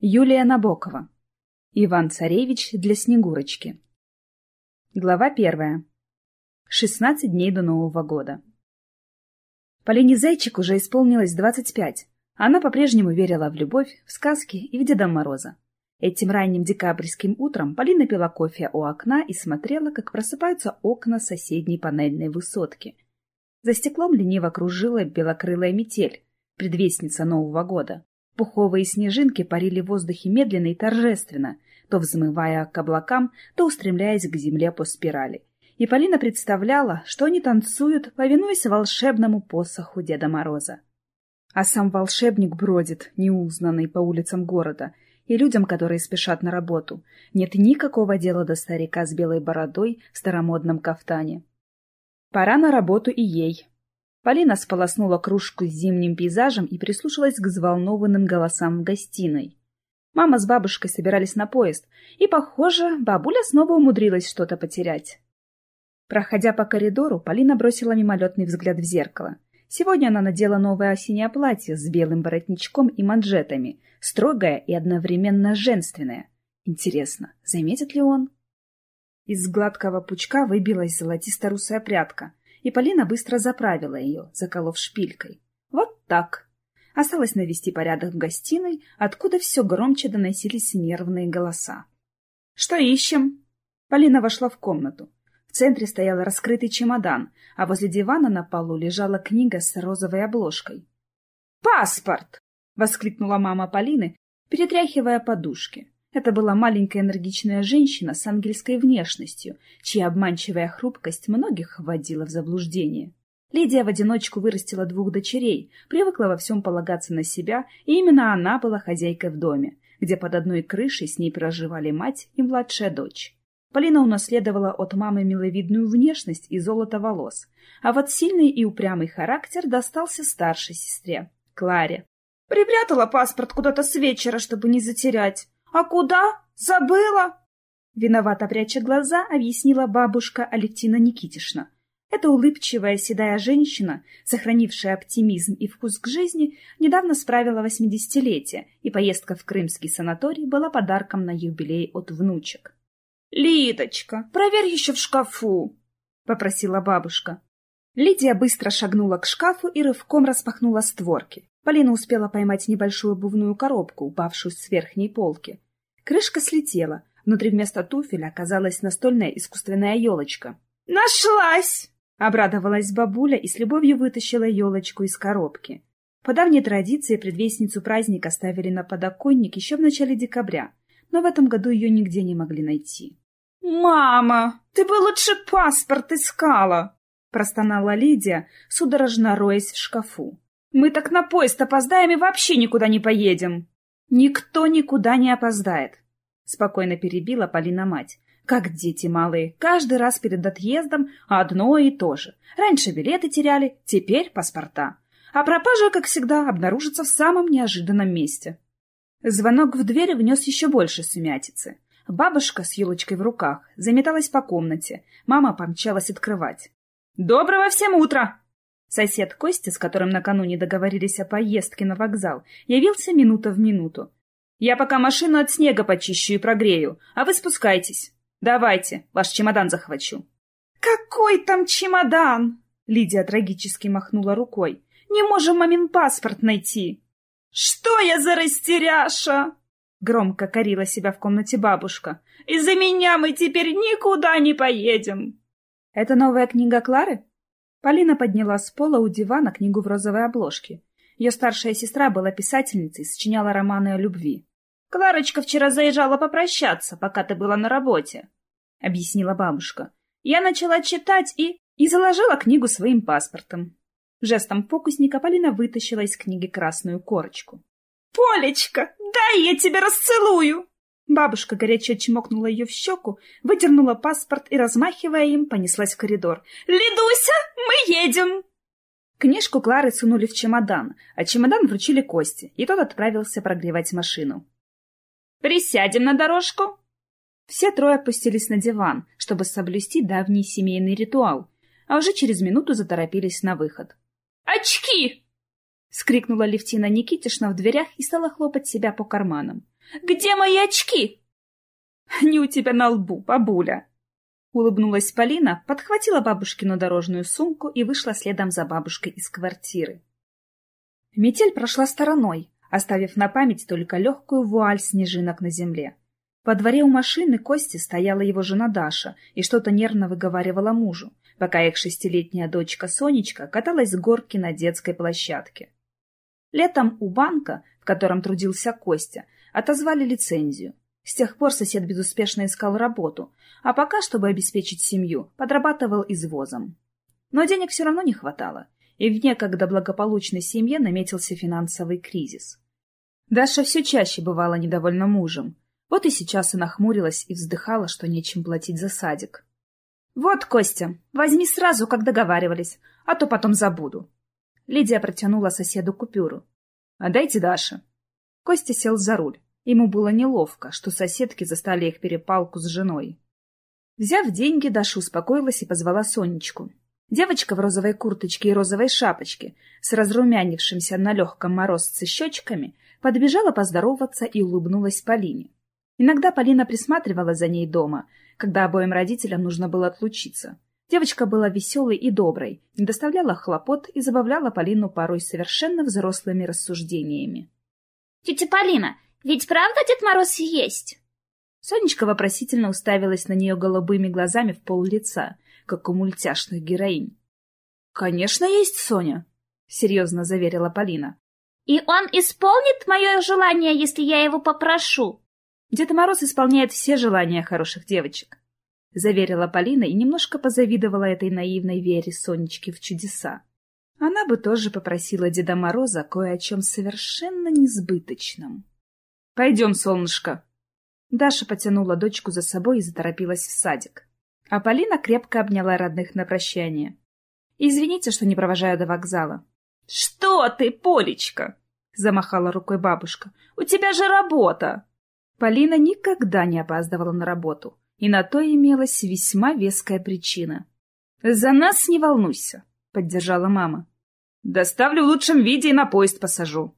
Юлия Набокова. Иван-царевич для Снегурочки. Глава первая. 16 дней до Нового года. Полине Зайчик уже исполнилось 25. Она по-прежнему верила в любовь, в сказки и в Деда Мороза. Этим ранним декабрьским утром Полина пила кофе у окна и смотрела, как просыпаются окна соседней панельной высотки. За стеклом лениво кружила белокрылая метель, предвестница Нового года. Пуховые снежинки парили в воздухе медленно и торжественно, то взмывая к облакам, то устремляясь к земле по спирали. И Полина представляла, что они танцуют, повинуясь волшебному посоху Деда Мороза. А сам волшебник бродит, неузнанный по улицам города, и людям, которые спешат на работу, нет никакого дела до старика с белой бородой в старомодном кафтане. Пора на работу и ей, Полина сполоснула кружку с зимним пейзажем и прислушалась к взволнованным голосам в гостиной. Мама с бабушкой собирались на поезд, и, похоже, бабуля снова умудрилась что-то потерять. Проходя по коридору, Полина бросила мимолетный взгляд в зеркало. Сегодня она надела новое осеннее платье с белым воротничком и манжетами, строгое и одновременно женственное. Интересно, заметит ли он? Из гладкого пучка выбилась золотисто-русая прядка, и Полина быстро заправила ее, заколов шпилькой. Вот так. Осталось навести порядок в гостиной, откуда все громче доносились нервные голоса. «Что ищем?» Полина вошла в комнату. В центре стоял раскрытый чемодан, а возле дивана на полу лежала книга с розовой обложкой. «Паспорт!» — воскликнула мама Полины, перетряхивая подушки. Это была маленькая энергичная женщина с ангельской внешностью, чья обманчивая хрупкость многих вводила в заблуждение. Лидия в одиночку вырастила двух дочерей, привыкла во всем полагаться на себя, и именно она была хозяйкой в доме, где под одной крышей с ней проживали мать и младшая дочь. Полина унаследовала от мамы миловидную внешность и золото волос, а вот сильный и упрямый характер достался старшей сестре, Кларе. «Припрятала паспорт куда-то с вечера, чтобы не затерять. «А куда? Забыла?» Виновато пряча глаза, объяснила бабушка Алевтина Никитишна. Эта улыбчивая седая женщина, сохранившая оптимизм и вкус к жизни, недавно справила восьмидесятилетие, и поездка в крымский санаторий была подарком на юбилей от внучек. «Лидочка, проверь еще в шкафу!» — попросила бабушка. Лидия быстро шагнула к шкафу и рывком распахнула створки. Полина успела поймать небольшую обувную коробку, упавшую с верхней полки. Крышка слетела. Внутри вместо туфеля оказалась настольная искусственная елочка. «Нашлась!» — обрадовалась бабуля и с любовью вытащила елочку из коробки. По давней традиции предвестницу праздника ставили на подоконник еще в начале декабря, но в этом году ее нигде не могли найти. «Мама, ты бы лучше паспорт искала!» — простонала Лидия, судорожно роясь в шкафу. Мы так на поезд опоздаем и вообще никуда не поедем. Никто никуда не опоздает, спокойно перебила Полина мать. Как дети малые, каждый раз перед отъездом одно и то же. Раньше билеты теряли, теперь паспорта. А пропажа, как всегда, обнаружится в самом неожиданном месте. Звонок в дверь внес еще больше сумятицы. Бабушка с елочкой в руках заметалась по комнате. Мама помчалась открывать. «Доброго всем утра!» Сосед Костя, с которым накануне договорились о поездке на вокзал, явился минута в минуту. «Я пока машину от снега почищу и прогрею, а вы спускайтесь. Давайте, ваш чемодан захвачу». «Какой там чемодан?» Лидия трагически махнула рукой. «Не можем мамин паспорт найти». «Что я за растеряша?» Громко корила себя в комнате бабушка. «Из-за меня мы теперь никуда не поедем!» «Это новая книга Клары?» Полина подняла с пола у дивана книгу в розовой обложке. Ее старшая сестра была писательницей, сочиняла романы о любви. «Кларочка вчера заезжала попрощаться, пока ты была на работе», — объяснила бабушка. «Я начала читать и... и заложила книгу своим паспортом». Жестом фокусника Полина вытащила из книги красную корочку. «Полечка, дай я тебя расцелую!» Бабушка горячо чмокнула ее в щеку, выдернула паспорт и, размахивая им, понеслась в коридор. «Лидуся, мы едем!» Книжку Клары сунули в чемодан, а чемодан вручили Косте, и тот отправился прогревать машину. «Присядем на дорожку!» Все трое опустились на диван, чтобы соблюсти давний семейный ритуал, а уже через минуту заторопились на выход. «Очки!» — скрикнула Левтина Никитишна в дверях и стала хлопать себя по карманам. Где мои очки?» «Они у тебя на лбу, бабуля!» Улыбнулась Полина, подхватила бабушкину дорожную сумку и вышла следом за бабушкой из квартиры. Метель прошла стороной, оставив на память только легкую вуаль снежинок на земле. По дворе у машины Кости стояла его жена Даша и что-то нервно выговаривала мужу, пока их шестилетняя дочка Сонечка каталась с горки на детской площадке. Летом у банка, в котором трудился Костя, отозвали лицензию. С тех пор сосед безуспешно искал работу, а пока, чтобы обеспечить семью, подрабатывал извозом. Но денег все равно не хватало, и в некогда благополучной семье наметился финансовый кризис. Даша все чаще бывала недовольна мужем. Вот и сейчас она хмурилась и вздыхала, что нечем платить за садик. «Вот, Костя, возьми сразу, как договаривались, а то потом забуду». Лидия протянула соседу купюру. «Отдайте Даше». Костя сел за руль. Ему было неловко, что соседки застали их перепалку с женой. Взяв деньги, Даша успокоилась и позвала Сонечку. Девочка в розовой курточке и розовой шапочке с разрумянившимся на легком морозце щечками подбежала поздороваться и улыбнулась Полине. Иногда Полина присматривала за ней дома, когда обоим родителям нужно было отлучиться. Девочка была веселой и доброй, не доставляла хлопот и забавляла Полину порой совершенно взрослыми рассуждениями. — Тетя Полина, ведь правда Дед Мороз есть? Сонечка вопросительно уставилась на нее голубыми глазами в пол лица, как у мультяшных героинь. — Конечно, есть Соня, — серьезно заверила Полина. — И он исполнит мое желание, если я его попрошу? Дед Мороз исполняет все желания хороших девочек. — заверила Полина и немножко позавидовала этой наивной вере Сонечки в чудеса. Она бы тоже попросила Деда Мороза кое о чем совершенно несбыточном. — Пойдем, солнышко. Даша потянула дочку за собой и заторопилась в садик. А Полина крепко обняла родных на прощание. — Извините, что не провожаю до вокзала. — Что ты, Полечка? — замахала рукой бабушка. — У тебя же работа! Полина никогда не опаздывала на работу и на то имелась весьма веская причина. «За нас не волнуйся», — поддержала мама. «Доставлю в лучшем виде и на поезд посажу», —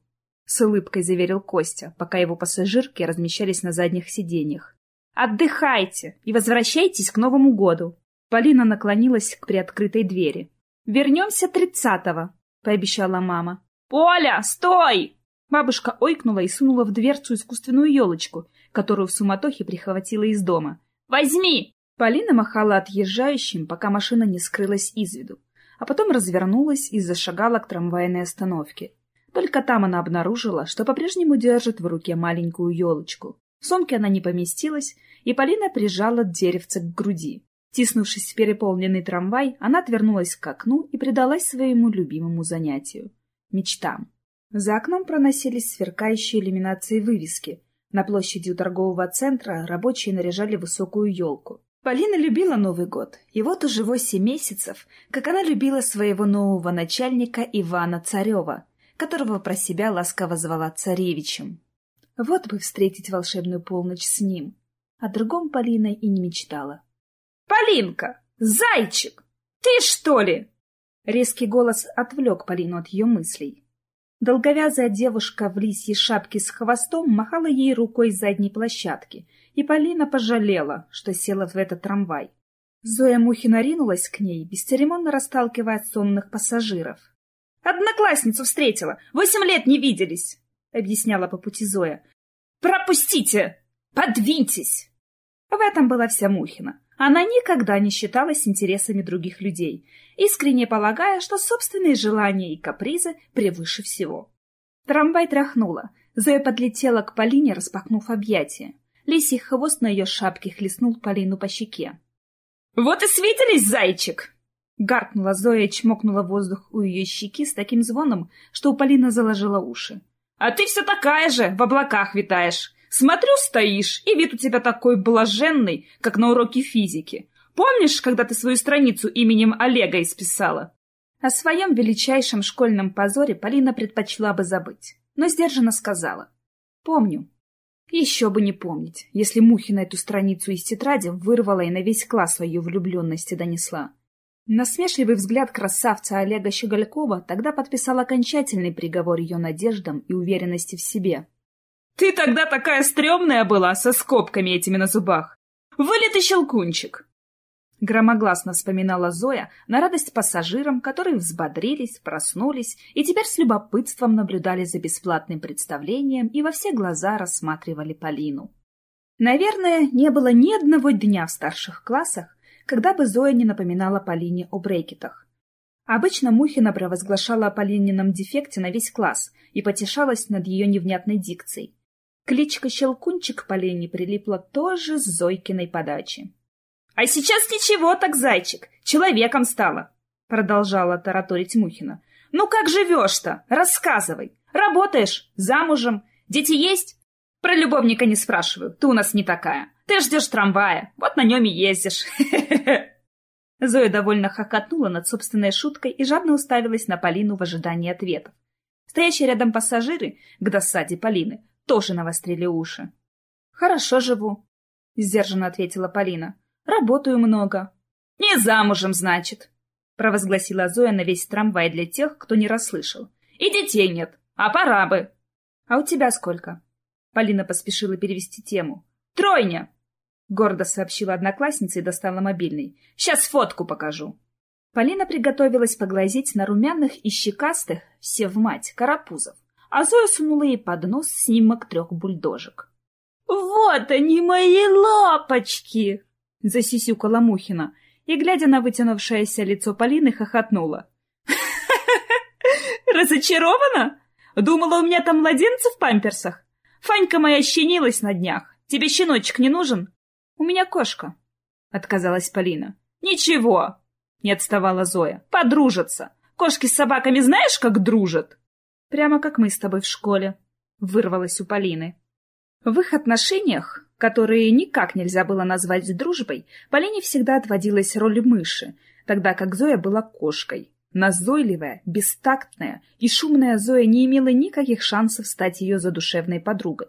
с улыбкой заверил Костя, пока его пассажирки размещались на задних сиденьях. «Отдыхайте и возвращайтесь к Новому году». Полина наклонилась к приоткрытой двери. «Вернемся тридцатого», — пообещала мама. «Поля, стой!» Бабушка ойкнула и сунула в дверцу искусственную елочку, которую в суматохе прихватила из дома. Возьми!» Полина махала отъезжающим, пока машина не скрылась из виду, а потом развернулась и зашагала к трамвайной остановке. Только там она обнаружила, что по-прежнему держит в руке маленькую елочку. В сумке она не поместилась, и Полина прижала деревце к груди. Тиснувшись в переполненный трамвай, она отвернулась к окну и предалась своему любимому занятию — мечтам. За окном проносились сверкающие иллюминации вывески — на площади у торгового центра рабочие наряжали высокую елку. Полина любила Новый год, и вот уже восемь месяцев, как она любила своего нового начальника Ивана Царева, которого про себя ласково звала царевичем. Вот бы встретить волшебную полночь с ним. О другом Полина и не мечтала. «Полинка! Зайчик! Ты что ли?» Резкий голос отвлек Полину от ее мыслей. Долговязая девушка в лисьей шапке с хвостом махала ей рукой с задней площадки, и Полина пожалела, что села в этот трамвай. Зоя Мухина ринулась к ней, бесцеремонно расталкивая сонных пассажиров. «Одноклассницу встретила! Восемь лет не виделись!» — объясняла по пути Зоя. «Пропустите! Подвиньтесь!» В этом была вся Мухина. Она никогда не считалась интересами других людей, искренне полагая, что собственные желания и капризы превыше всего. Трамвай тряхнула. Зоя подлетела к Полине, распахнув объятия. Лисий хвост на ее шапке хлестнул Полину по щеке. — Вот и светились, зайчик! — гаркнула Зоя и чмокнула воздух у ее щеки с таким звоном, что у Полины заложила уши. — А ты все такая же, в облаках витаешь. Смотрю, стоишь, и вид у тебя такой блаженный, как на уроке физики. Помнишь, когда ты свою страницу именем Олега исписала? О своем величайшем школьном позоре Полина предпочла бы забыть, но сдержанно сказала. Помню. Еще бы не помнить, если Мухина эту страницу из тетради вырвала и на весь класс свою влюбленности донесла. Насмешливый взгляд красавца Олега Щеголькова тогда подписал окончательный приговор ее надеждам и уверенности в себе. Ты тогда такая стрёмная была, со скобками этими на зубах. Вылитый щелкунчик. Громогласно вспоминала Зоя на радость пассажирам, которые взбодрились, проснулись и теперь с любопытством наблюдали за бесплатным представлением и во все глаза рассматривали Полину. Наверное, не было ни одного дня в старших классах, когда бы Зоя не напоминала Полине о брекетах. Обычно Мухина провозглашала о Полинином дефекте на весь класс и потешалась над ее невнятной дикцией. Кличка Щелкунчик Полине прилипла тоже с Зойкиной подачи. А сейчас ничего так, зайчик, человеком стала, продолжала тараторить Мухина. Ну как живешь-то? Рассказывай. Работаешь? Замужем? Дети есть? Про любовника не спрашиваю, ты у нас не такая. Ты ждешь трамвая, вот на нем и ездишь. Зоя довольно хохотнула над собственной шуткой и жадно уставилась на Полину в ожидании ответов. Стоящие рядом пассажиры, к досаде Полины, тоже навострили уши. «Хорошо живу», — сдержанно ответила Полина. Работаю много. Не замужем, значит, провозгласила Зоя на весь трамвай для тех, кто не расслышал. И детей нет, а пора бы. А у тебя сколько? Полина поспешила перевести тему. Тройня, гордо сообщила одноклассница и достала мобильный. Сейчас фотку покажу. Полина приготовилась поглазеть на румяных и щекастых, все в мать, карапузов, а Зоя сунула ей под нос снимок трех бульдожек. «Вот они, мои лапочки!» — засисюкала Мухина и, глядя на вытянувшееся лицо Полины, хохотнула. «Разочарована? Думала, у меня там младенцы в памперсах? Фанька моя щенилась на днях. Тебе щеночек не нужен?» «У меня кошка», — отказалась Полина. «Ничего», — не отставала Зоя. «Подружатся. Кошки с собаками знаешь, как дружат?» «Прямо как мы с тобой в школе», — вырвалась у Полины. В их отношениях которые никак нельзя было назвать дружбой, Полине всегда отводилась роль мыши, тогда как Зоя была кошкой. Назойливая, бестактная и шумная Зоя не имела никаких шансов стать ее задушевной подругой.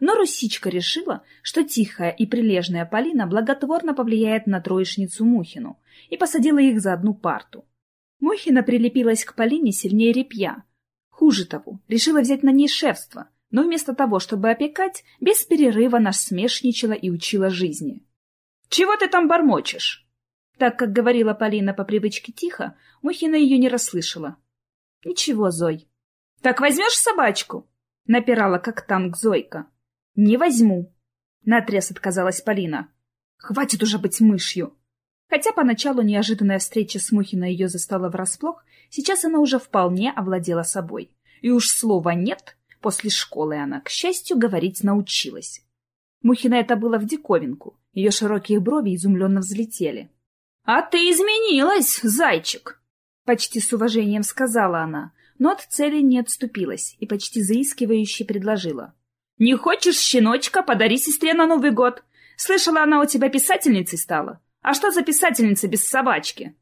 Но Русичка решила, что тихая и прилежная Полина благотворно повлияет на троечницу Мухину, и посадила их за одну парту. Мухина прилепилась к Полине сильнее репья. Хуже того, решила взять на ней шефство, но вместо того, чтобы опекать, без перерыва насмешничала и учила жизни. «Чего ты там бормочешь?» Так как говорила Полина по привычке тихо, Мухина ее не расслышала. «Ничего, Зой». «Так возьмешь собачку?» — напирала как танк Зойка. «Не возьму», — наотрез отказалась Полина. «Хватит уже быть мышью». Хотя поначалу неожиданная встреча с Мухиной ее застала врасплох, сейчас она уже вполне овладела собой. И уж слова «нет» После школы она, к счастью, говорить научилась. Мухина это было в диковинку. Ее широкие брови изумленно взлетели. — А ты изменилась, зайчик! — почти с уважением сказала она, но от цели не отступилась и почти заискивающе предложила. — Не хочешь щеночка? Подари сестре на Новый год. Слышала, она у тебя писательницей стала. А что за писательница без собачки?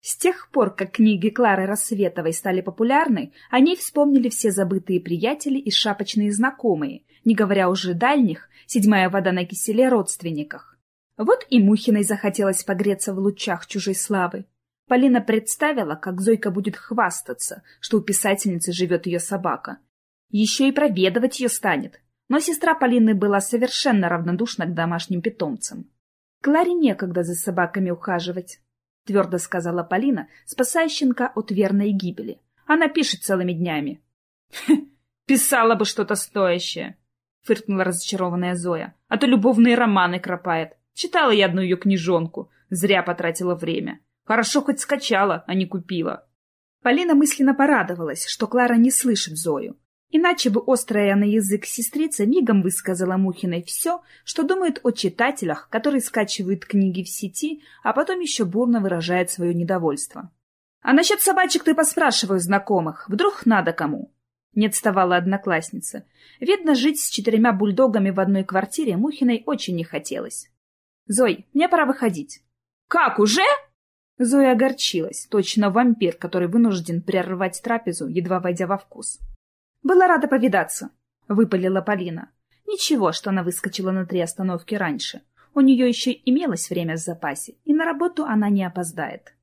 С тех пор, как книги Клары Рассветовой стали популярны, о ней вспомнили все забытые приятели и шапочные знакомые, не говоря уже дальних, седьмая вода на киселе родственниках. Вот и Мухиной захотелось погреться в лучах чужой славы. Полина представила, как Зойка будет хвастаться, что у писательницы живет ее собака. Еще и проведывать ее станет. Но сестра Полины была совершенно равнодушна к домашним питомцам. Кларе некогда за собаками ухаживать. — твердо сказала Полина, спасая щенка от верной гибели. «Она пишет целыми днями». «Писала бы что-то стоящее», — фыркнула разочарованная Зоя. «А то любовные романы кропает. Читала я одну ее книжонку. Зря потратила время. Хорошо хоть скачала, а не купила». Полина мысленно порадовалась, что Клара не слышит Зою. Иначе бы острая на язык сестрица мигом высказала Мухиной все, что думает о читателях, которые скачивают книги в сети, а потом еще бурно выражает свое недовольство. «А насчет собачек ты поспрашиваю знакомых, вдруг надо кому?» Не отставала одноклассница. Видно, жить с четырьмя бульдогами в одной квартире Мухиной очень не хотелось. «Зой, мне пора выходить». «Как, уже?» Зоя огорчилась, точно вампир, который вынужден прервать трапезу, едва войдя во вкус. «Была рада повидаться», — выпалила Полина. Ничего, что она выскочила на три остановки раньше. У нее еще имелось время в запасе, и на работу она не опоздает.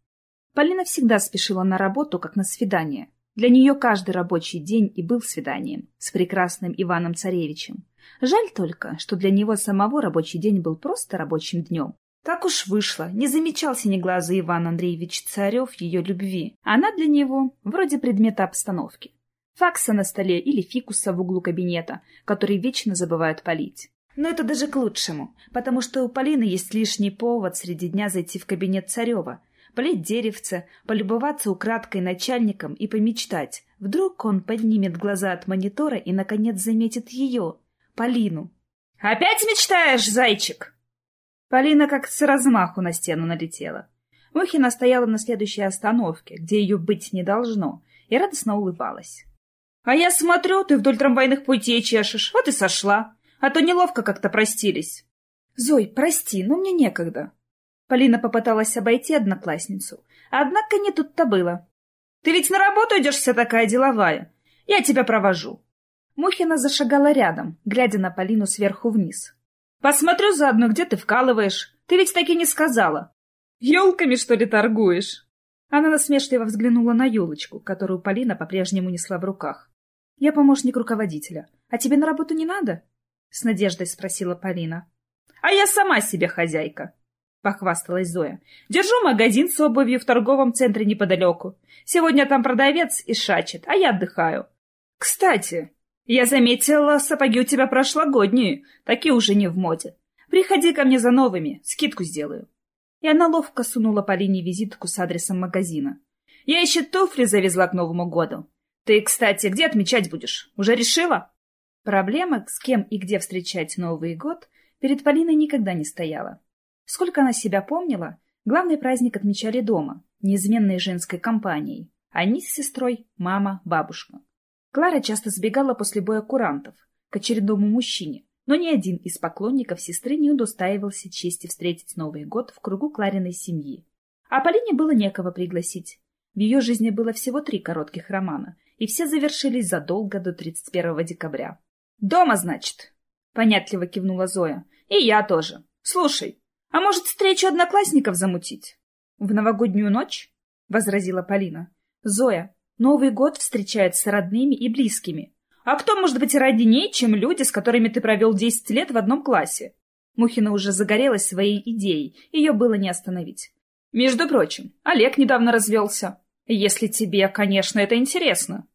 Полина всегда спешила на работу, как на свидание. Для нее каждый рабочий день и был свиданием с прекрасным Иваном Царевичем. Жаль только, что для него самого рабочий день был просто рабочим днем. Так уж вышло, не замечал синеглазый Иван Андреевич Царев ее любви. Она для него вроде предмета обстановки. Факса на столе или фикуса в углу кабинета, который вечно забывают полить. Но это даже к лучшему, потому что у Полины есть лишний повод среди дня зайти в кабинет Царева, полить деревце, полюбоваться украдкой начальником и помечтать. Вдруг он поднимет глаза от монитора и, наконец, заметит ее, Полину. «Опять мечтаешь, зайчик?» Полина как с размаху на стену налетела. Мухина стояла на следующей остановке, где ее быть не должно, и радостно улыбалась. «А я смотрю, ты вдоль трамвайных путей чешешь, вот и сошла. А то неловко как-то простились». «Зой, прости, но мне некогда». Полина попыталась обойти одноклассницу, однако не тут-то было. «Ты ведь на работу идешь вся такая деловая. Я тебя провожу». Мухина зашагала рядом, глядя на Полину сверху вниз. «Посмотрю заодно, где ты вкалываешь. Ты ведь так и не сказала. Елками, что ли, торгуешь?» Она насмешливо взглянула на елочку, которую Полина по-прежнему несла в руках. «Я помощник руководителя. А тебе на работу не надо?» — с надеждой спросила Полина. «А я сама себе хозяйка», — похвасталась Зоя. «Держу магазин с обувью в торговом центре неподалеку. Сегодня там продавец и шачет, а я отдыхаю. Кстати, я заметила, сапоги у тебя прошлогодние, такие уже не в моде. Приходи ко мне за новыми, скидку сделаю». И она ловко сунула Полине визитку с адресом магазина. «Я еще туфли завезла к Новому году. Ты, кстати, где отмечать будешь? Уже решила?» Проблема, с кем и где встречать Новый год, перед Полиной никогда не стояла. Сколько она себя помнила, главный праздник отмечали дома, неизменной женской компанией. Они с сестрой, мама, бабушка. Клара часто сбегала после боя курантов к очередному мужчине, но ни один из поклонников сестры не удостаивался чести встретить Новый год в кругу Клариной семьи. А Полине было некого пригласить. В ее жизни было всего три коротких романа, и все завершились задолго до 31 декабря. «Дома, значит?» — понятливо кивнула Зоя. «И я тоже. Слушай, а может, встречу одноклассников замутить?» «В новогоднюю ночь?» — возразила Полина. «Зоя, Новый год встречают с родными и близкими. А кто может быть роднее, чем люди, с которыми ты провел десять лет в одном классе? Мухина уже загорелась своей идеей, ее было не остановить. Между прочим, Олег недавно развелся. Если тебе, конечно, это интересно.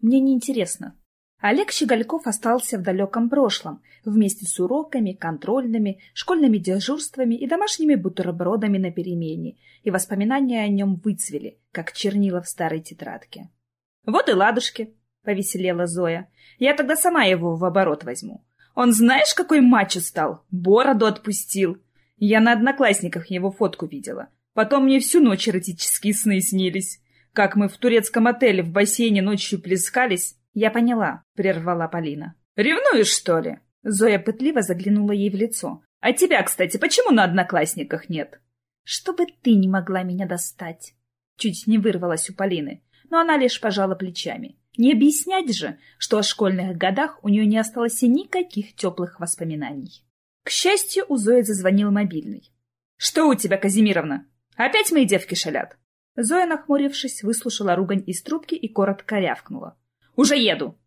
Мне не интересно. Олег Щегольков остался в далеком прошлом, вместе с уроками, контрольными, школьными дежурствами и домашними бутербродами на перемене, и воспоминания о нем выцвели, как чернила в старой тетрадке. — Вот и ладушки, — повеселела Зоя. — Я тогда сама его в оборот возьму. Он знаешь, какой мачо стал? Бороду отпустил. Я на одноклассниках его фотку видела. Потом мне всю ночь эротические сны снились. Как мы в турецком отеле в бассейне ночью плескались, «Я поняла», — прервала Полина. «Ревнуешь, что ли?» Зоя пытливо заглянула ей в лицо. «А тебя, кстати, почему на одноклассниках нет?» «Чтобы ты не могла меня достать!» Чуть не вырвалась у Полины, но она лишь пожала плечами. Не объяснять же, что о школьных годах у нее не осталось никаких теплых воспоминаний. К счастью, у Зои зазвонил мобильный. «Что у тебя, Казимировна? Опять мои девки шалят?» Зоя, нахмурившись, выслушала ругань из трубки и коротко рявкнула. Уже еду.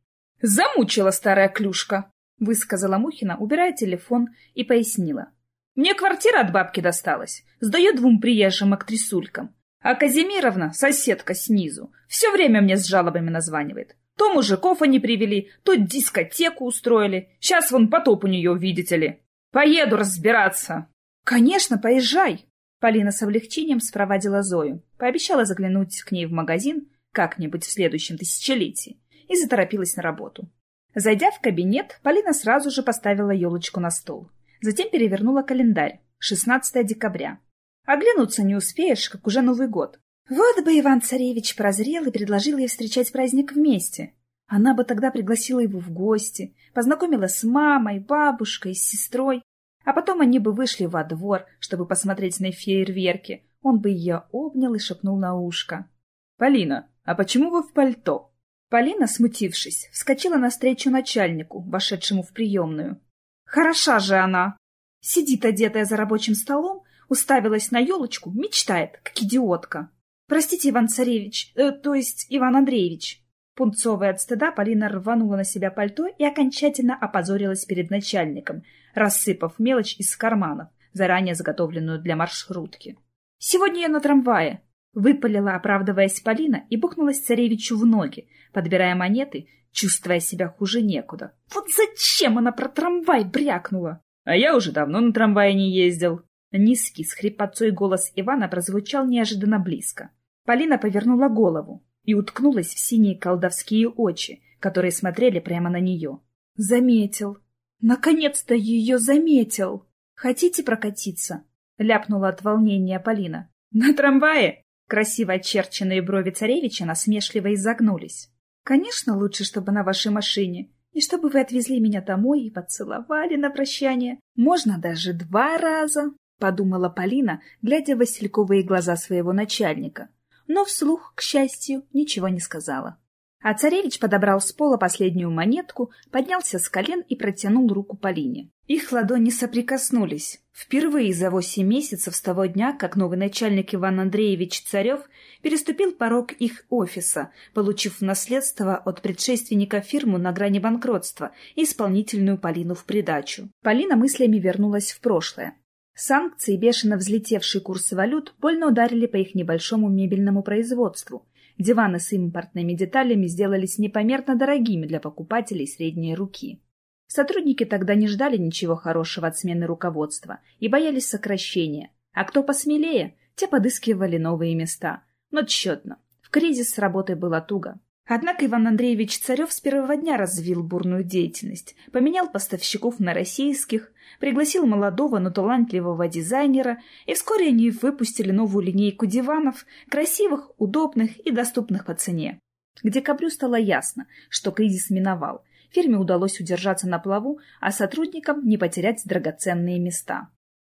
Замучила старая клюшка, высказала Мухина, убирая телефон, и пояснила. Мне квартира от бабки досталась. Сдаю двум приезжим актрисулькам. А Казимировна, соседка снизу, все время мне с жалобами названивает. То мужиков они привели, то дискотеку устроили. Сейчас вон потоп у нее, видите ли. Поеду разбираться. Конечно, поезжай. Полина с облегчением спровадила Зою. Пообещала заглянуть к ней в магазин как-нибудь в следующем тысячелетии и заторопилась на работу. Зайдя в кабинет, Полина сразу же поставила елочку на стол. Затем перевернула календарь. 16 декабря. Оглянуться не успеешь, как уже Новый год. Вот бы Иван-Царевич прозрел и предложил ей встречать праздник вместе. Она бы тогда пригласила его в гости, познакомила с мамой, бабушкой, с сестрой, а потом они бы вышли во двор, чтобы посмотреть на фейерверки. Он бы ее обнял и шепнул на ушко. — Полина, а почему вы в пальто? Полина, смутившись, вскочила навстречу начальнику, вошедшему в приемную. Хороша же она! Сидит одетая за рабочим столом, уставилась на елочку, мечтает, как идиотка. Простите, Иван Царевич, э, то есть Иван Андреевич. Пунцовая от стыда, Полина рванула на себя пальто и окончательно опозорилась перед начальником, рассыпав мелочь из карманов, заранее заготовленную для маршрутки. «Сегодня я на трамвае», — выпалила, оправдываясь Полина, и бухнулась царевичу в ноги, подбирая монеты, чувствуя себя хуже некуда. «Вот зачем она про трамвай брякнула?» «А я уже давно на трамвае не ездил». Низкий, с хрипотцой голос Ивана прозвучал неожиданно близко. Полина повернула голову и уткнулась в синие колдовские очи, которые смотрели прямо на нее. «Заметил! Наконец-то ее заметил! Хотите прокатиться?» — ляпнула от волнения Полина. «На трамвае?» Красиво очерченные брови царевича насмешливо изогнулись. «Конечно, лучше, чтобы на вашей машине, и чтобы вы отвезли меня домой и поцеловали на прощание. Можно даже два раза», — подумала Полина, глядя в васильковые глаза своего начальника но вслух, к счастью, ничего не сказала. А царевич подобрал с пола последнюю монетку, поднялся с колен и протянул руку Полине. Их ладони соприкоснулись. Впервые за восемь месяцев с того дня, как новый начальник Иван Андреевич Царев переступил порог их офиса, получив в наследство от предшественника фирму на грани банкротства и исполнительную Полину в придачу. Полина мыслями вернулась в прошлое. Санкции, бешено взлетевший курс валют, больно ударили по их небольшому мебельному производству. Диваны с импортными деталями сделались непомерно дорогими для покупателей средней руки. Сотрудники тогда не ждали ничего хорошего от смены руководства и боялись сокращения, а кто посмелее, те подыскивали новые места. Но тщетно. В кризис с работой было туго. Однако Иван Андреевич Царев с первого дня развил бурную деятельность, поменял поставщиков на российских, пригласил молодого, но талантливого дизайнера, и вскоре они выпустили новую линейку диванов, красивых, удобных и доступных по цене. К декабрю стало ясно, что кризис миновал, фирме удалось удержаться на плаву, а сотрудникам не потерять драгоценные места.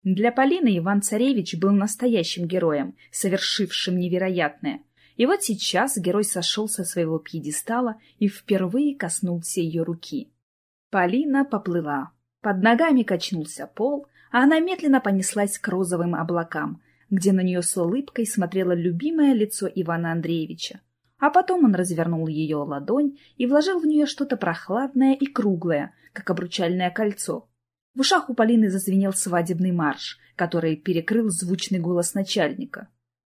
Для Полины Иван Царевич был настоящим героем, совершившим невероятное – и вот сейчас герой сошел со своего пьедестала и впервые коснулся ее руки. Полина поплыла. Под ногами качнулся пол, а она медленно понеслась к розовым облакам, где на нее с улыбкой смотрело любимое лицо Ивана Андреевича. А потом он развернул ее ладонь и вложил в нее что-то прохладное и круглое, как обручальное кольцо. В ушах у Полины зазвенел свадебный марш, который перекрыл звучный голос начальника.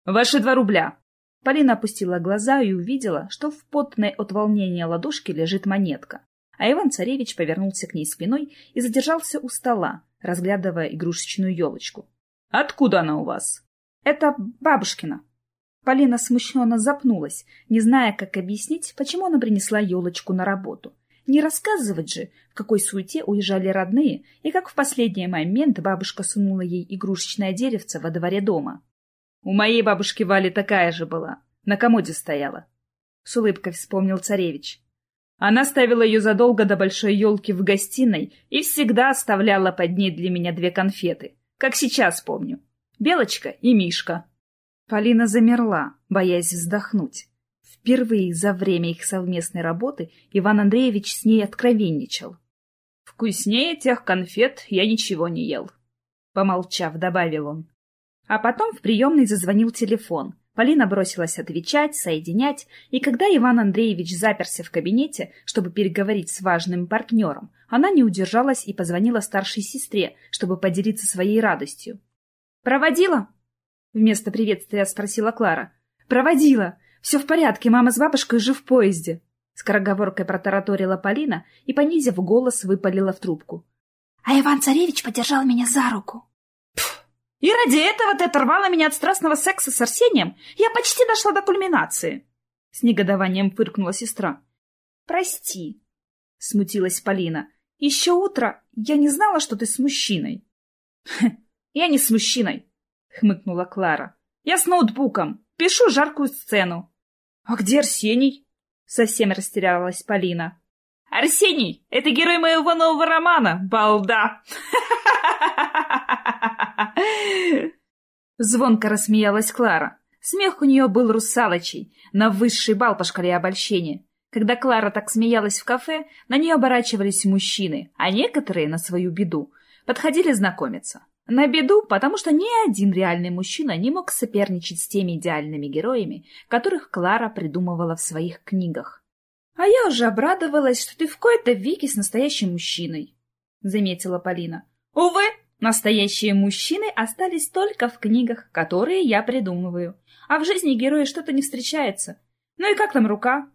«Ваши два рубля!» Полина опустила глаза и увидела, что в потной от волнения ладошке лежит монетка. А Иван-царевич повернулся к ней спиной и задержался у стола, разглядывая игрушечную елочку. «Откуда она у вас?» «Это бабушкина». Полина смущенно запнулась, не зная, как объяснить, почему она принесла елочку на работу. Не рассказывать же, в какой суете уезжали родные, и как в последний момент бабушка сунула ей игрушечное деревце во дворе дома. У моей бабушки Вали такая же была. На комоде стояла. С улыбкой вспомнил царевич. Она ставила ее задолго до большой елки в гостиной и всегда оставляла под ней для меня две конфеты, как сейчас помню. Белочка и Мишка. Полина замерла, боясь вздохнуть. Впервые за время их совместной работы Иван Андреевич с ней откровенничал. «Вкуснее тех конфет я ничего не ел», — помолчав, добавил он. А потом в приемной зазвонил телефон. Полина бросилась отвечать, соединять, и когда Иван Андреевич заперся в кабинете, чтобы переговорить с важным партнером, она не удержалась и позвонила старшей сестре, чтобы поделиться своей радостью. «Проводила?» — вместо приветствия спросила Клара. «Проводила. Все в порядке, мама с бабушкой уже в поезде». Скороговоркой протараторила Полина и, понизив голос, выпалила в трубку. «А Иван-царевич подержал меня за руку». И ради этого ты оторвала меня от страстного секса с Арсением? Я почти дошла до кульминации. С негодованием фыркнула сестра. Прости, смутилась Полина. Еще утро я не знала, что ты с мужчиной. Я не с мужчиной, хмыкнула Клара. Я с ноутбуком. Пишу жаркую сцену. А где Арсений? Совсем растерялась Полина. Арсений — это герой моего нового романа, балда! Звонко рассмеялась Клара. Смех у нее был русалочий, на высший бал по шкале обольщения. Когда Клара так смеялась в кафе, на нее оборачивались мужчины, а некоторые, на свою беду, подходили знакомиться. На беду, потому что ни один реальный мужчина не мог соперничать с теми идеальными героями, которых Клара придумывала в своих книгах. «А я уже обрадовалась, что ты в кои-то веки с настоящим мужчиной», — заметила Полина. «Увы, настоящие мужчины остались только в книгах, которые я придумываю, а в жизни героя что-то не встречается. Ну и как там рука?»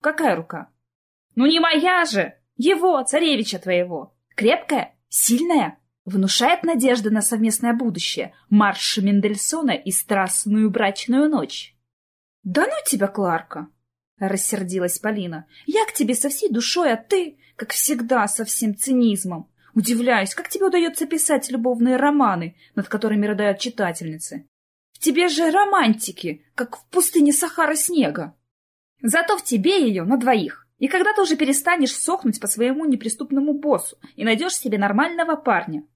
«Какая рука?» «Ну не моя же! Его, царевича твоего! Крепкая? Сильная?» внушает надежды на совместное будущее, марш Мендельсона и страстную брачную ночь. — Да ну тебя, Кларка! — рассердилась Полина. — Я к тебе со всей душой, а ты, как всегда, со всем цинизмом. Удивляюсь, как тебе удается писать любовные романы, над которыми рыдают читательницы. В тебе же романтики, как в пустыне Сахара снега. Зато в тебе ее на двоих. И когда ты уже перестанешь сохнуть по своему неприступному боссу и найдешь себе нормального парня,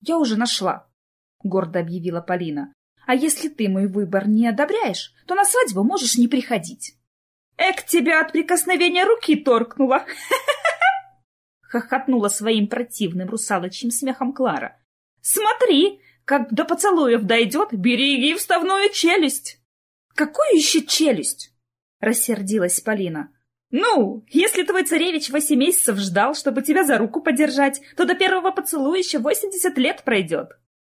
я уже нашла, — гордо объявила Полина. А если ты мой выбор не одобряешь, то на свадьбу можешь не приходить. Эк, тебя от прикосновения руки торкнула! Хохотнула своим противным русалочьим смехом Клара. Смотри, как до поцелуев дойдет, береги вставную челюсть. Какую еще челюсть? Рассердилась Полина. «Ну, если твой царевич восемь месяцев ждал, чтобы тебя за руку подержать, то до первого поцелуя еще восемьдесят лет пройдет!»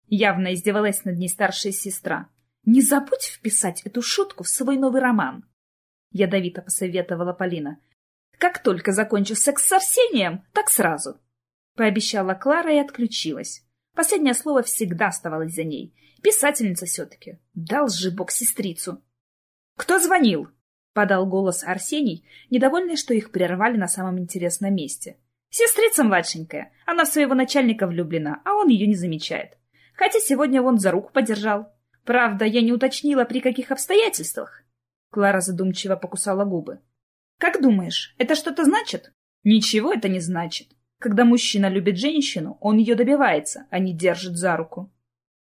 Явно издевалась над ней старшая сестра. «Не забудь вписать эту шутку в свой новый роман!» Ядовито посоветовала Полина. «Как только закончу секс с Арсением, так сразу!» Пообещала Клара и отключилась. Последнее слово всегда оставалось за ней. Писательница все-таки. Дал же бог сестрицу. «Кто звонил?» — подал голос Арсений, недовольный, что их прервали на самом интересном месте. «Сестрица младшенькая. Она в своего начальника влюблена, а он ее не замечает. Хотя сегодня он за руку подержал. Правда, я не уточнила, при каких обстоятельствах». Клара задумчиво покусала губы. «Как думаешь, это что-то значит?» «Ничего это не значит. Когда мужчина любит женщину, он ее добивается, а не держит за руку».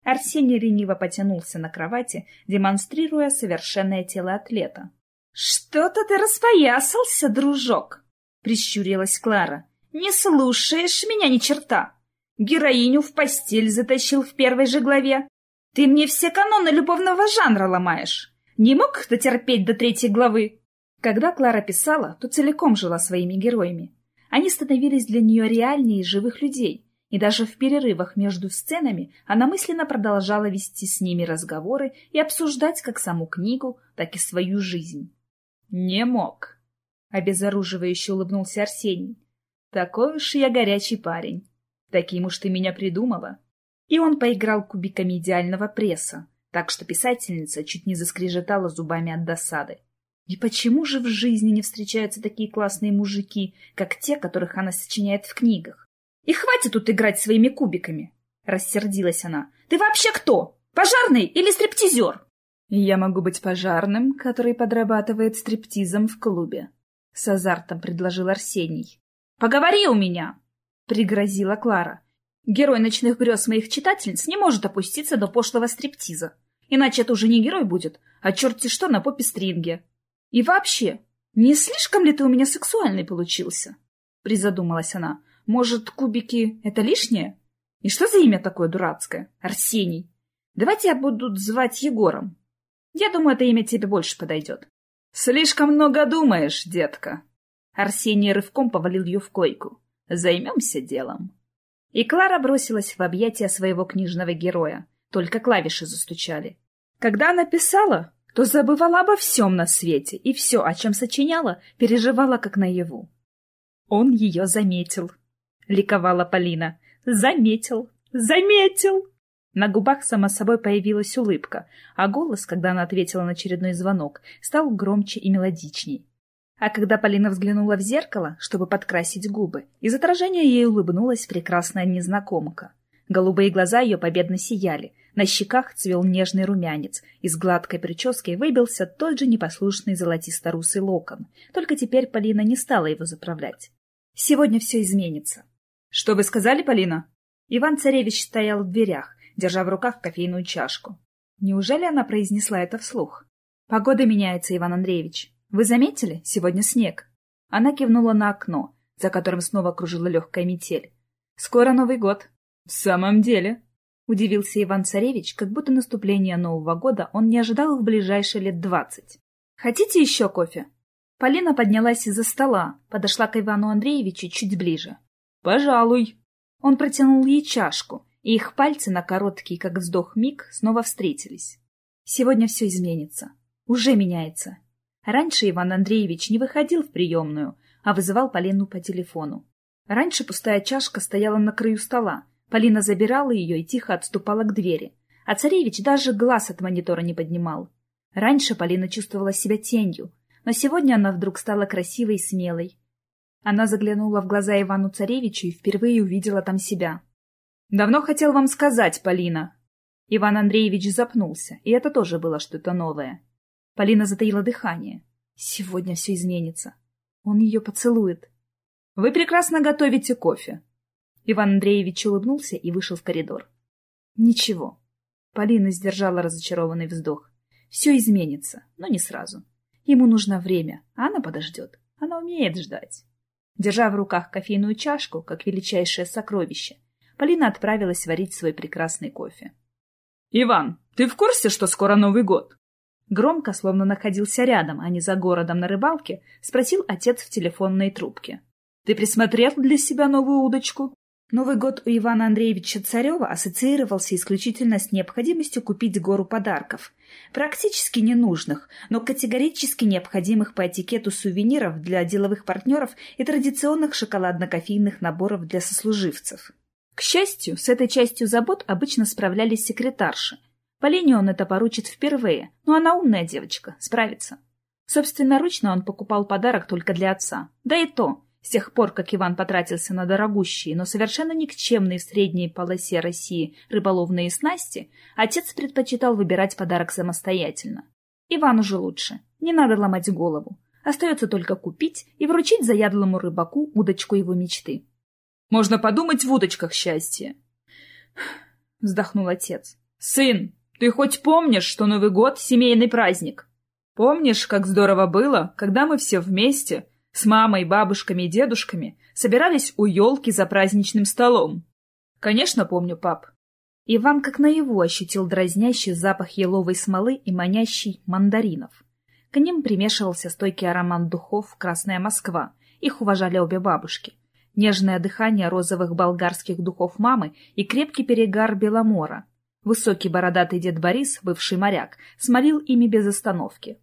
Арсений лениво потянулся на кровати, демонстрируя совершенное тело атлета. «Что-то ты распоясался, дружок!» — прищурилась Клара. «Не слушаешь меня ни черта! Героиню в постель затащил в первой же главе. Ты мне все каноны любовного жанра ломаешь. Не мог дотерпеть до третьей главы?» Когда Клара писала, то целиком жила своими героями. Они становились для нее реальнее живых людей, и даже в перерывах между сценами она мысленно продолжала вести с ними разговоры и обсуждать как саму книгу, так и свою жизнь. «Не мог», — обезоруживающе улыбнулся Арсений. «Такой уж я горячий парень. Таким уж ты меня придумала». И он поиграл кубиками идеального пресса, так что писательница чуть не заскрежетала зубами от досады. И почему же в жизни не встречаются такие классные мужики, как те, которых она сочиняет в книгах? И хватит тут играть своими кубиками! Рассердилась она. Ты вообще кто? Пожарный или стриптизер? «Я могу быть пожарным, который подрабатывает стриптизом в клубе», — с азартом предложил Арсений. «Поговори у меня!» — пригрозила Клара. «Герой ночных грез моих читательниц не может опуститься до пошлого стриптиза. Иначе это уже не герой будет, а черти что на попе стринге. И вообще, не слишком ли ты у меня сексуальный получился?» — призадумалась она. «Может, кубики — это лишнее? И что за имя такое дурацкое? Арсений. Давайте я буду звать Егором. Я думаю, это имя тебе больше подойдет. Слишком много думаешь, детка. Арсений рывком повалил ее в койку. Займемся делом. И Клара бросилась в объятия своего книжного героя. Только клавиши застучали. Когда она писала, то забывала обо всем на свете, и все, о чем сочиняла, переживала как наяву. Он ее заметил. Ликовала Полина. Заметил! Заметил! На губах само собой появилась улыбка, а голос, когда она ответила на очередной звонок, стал громче и мелодичней. А когда Полина взглянула в зеркало, чтобы подкрасить губы, из отражения ей улыбнулась прекрасная незнакомка. Голубые глаза ее победно сияли, на щеках цвел нежный румянец, из гладкой прически выбился тот же непослушный золотисто-русый локон, только теперь Полина не стала его заправлять. Сегодня все изменится. — Что вы сказали, Полина? Иван-царевич стоял в дверях, держа в руках кофейную чашку. Неужели она произнесла это вслух? «Погода меняется, Иван Андреевич. Вы заметили? Сегодня снег». Она кивнула на окно, за которым снова кружила легкая метель. «Скоро Новый год». «В самом деле?» Удивился Иван-Царевич, как будто наступление Нового года он не ожидал в ближайшие лет двадцать. «Хотите еще кофе?» Полина поднялась из-за стола, подошла к Ивану Андреевичу чуть ближе. «Пожалуй». Он протянул ей чашку, и их пальцы на короткий, как вздох миг, снова встретились. Сегодня все изменится. Уже меняется. Раньше Иван Андреевич не выходил в приемную, а вызывал Полину по телефону. Раньше пустая чашка стояла на краю стола. Полина забирала ее и тихо отступала к двери. А царевич даже глаз от монитора не поднимал. Раньше Полина чувствовала себя тенью, но сегодня она вдруг стала красивой и смелой. Она заглянула в глаза Ивану Царевичу и впервые увидела там себя. «Давно хотел вам сказать, Полина». Иван Андреевич запнулся, и это тоже было что-то новое. Полина затаила дыхание. Сегодня все изменится. Он ее поцелует. «Вы прекрасно готовите кофе». Иван Андреевич улыбнулся и вышел в коридор. «Ничего». Полина сдержала разочарованный вздох. «Все изменится, но не сразу. Ему нужно время, а она подождет. Она умеет ждать. Держа в руках кофейную чашку, как величайшее сокровище, Полина отправилась варить свой прекрасный кофе. «Иван, ты в курсе, что скоро Новый год?» Громко, словно находился рядом, а не за городом на рыбалке, спросил отец в телефонной трубке. «Ты присмотрел для себя новую удочку?» Новый год у Ивана Андреевича Царева ассоциировался исключительно с необходимостью купить гору подарков. Практически ненужных, но категорически необходимых по этикету сувениров для деловых партнеров и традиционных шоколадно-кофейных наборов для сослуживцев. К счастью, с этой частью забот обычно справлялись секретарши. Полине он это поручит впервые, но она умная девочка, справится. Собственноручно он покупал подарок только для отца. Да и то, с тех пор, как Иван потратился на дорогущие, но совершенно никчемные в средней полосе России рыболовные снасти, отец предпочитал выбирать подарок самостоятельно. Ивану же лучше. Не надо ломать голову. Остается только купить и вручить заядлому рыбаку удочку его мечты. «Можно подумать в удочках счастья!» Вздохнул отец. «Сын, ты хоть помнишь, что Новый год — семейный праздник? Помнишь, как здорово было, когда мы все вместе с мамой, бабушками и дедушками собирались у елки за праздничным столом. Конечно, помню, пап. Иван как наяву ощутил дразнящий запах еловой смолы и манящий мандаринов. К ним примешивался стойкий аромат духов «Красная Москва». Их уважали обе бабушки. Нежное дыхание розовых болгарских духов мамы и крепкий перегар Беломора. Высокий бородатый дед Борис, бывший моряк, смолил ими без остановки.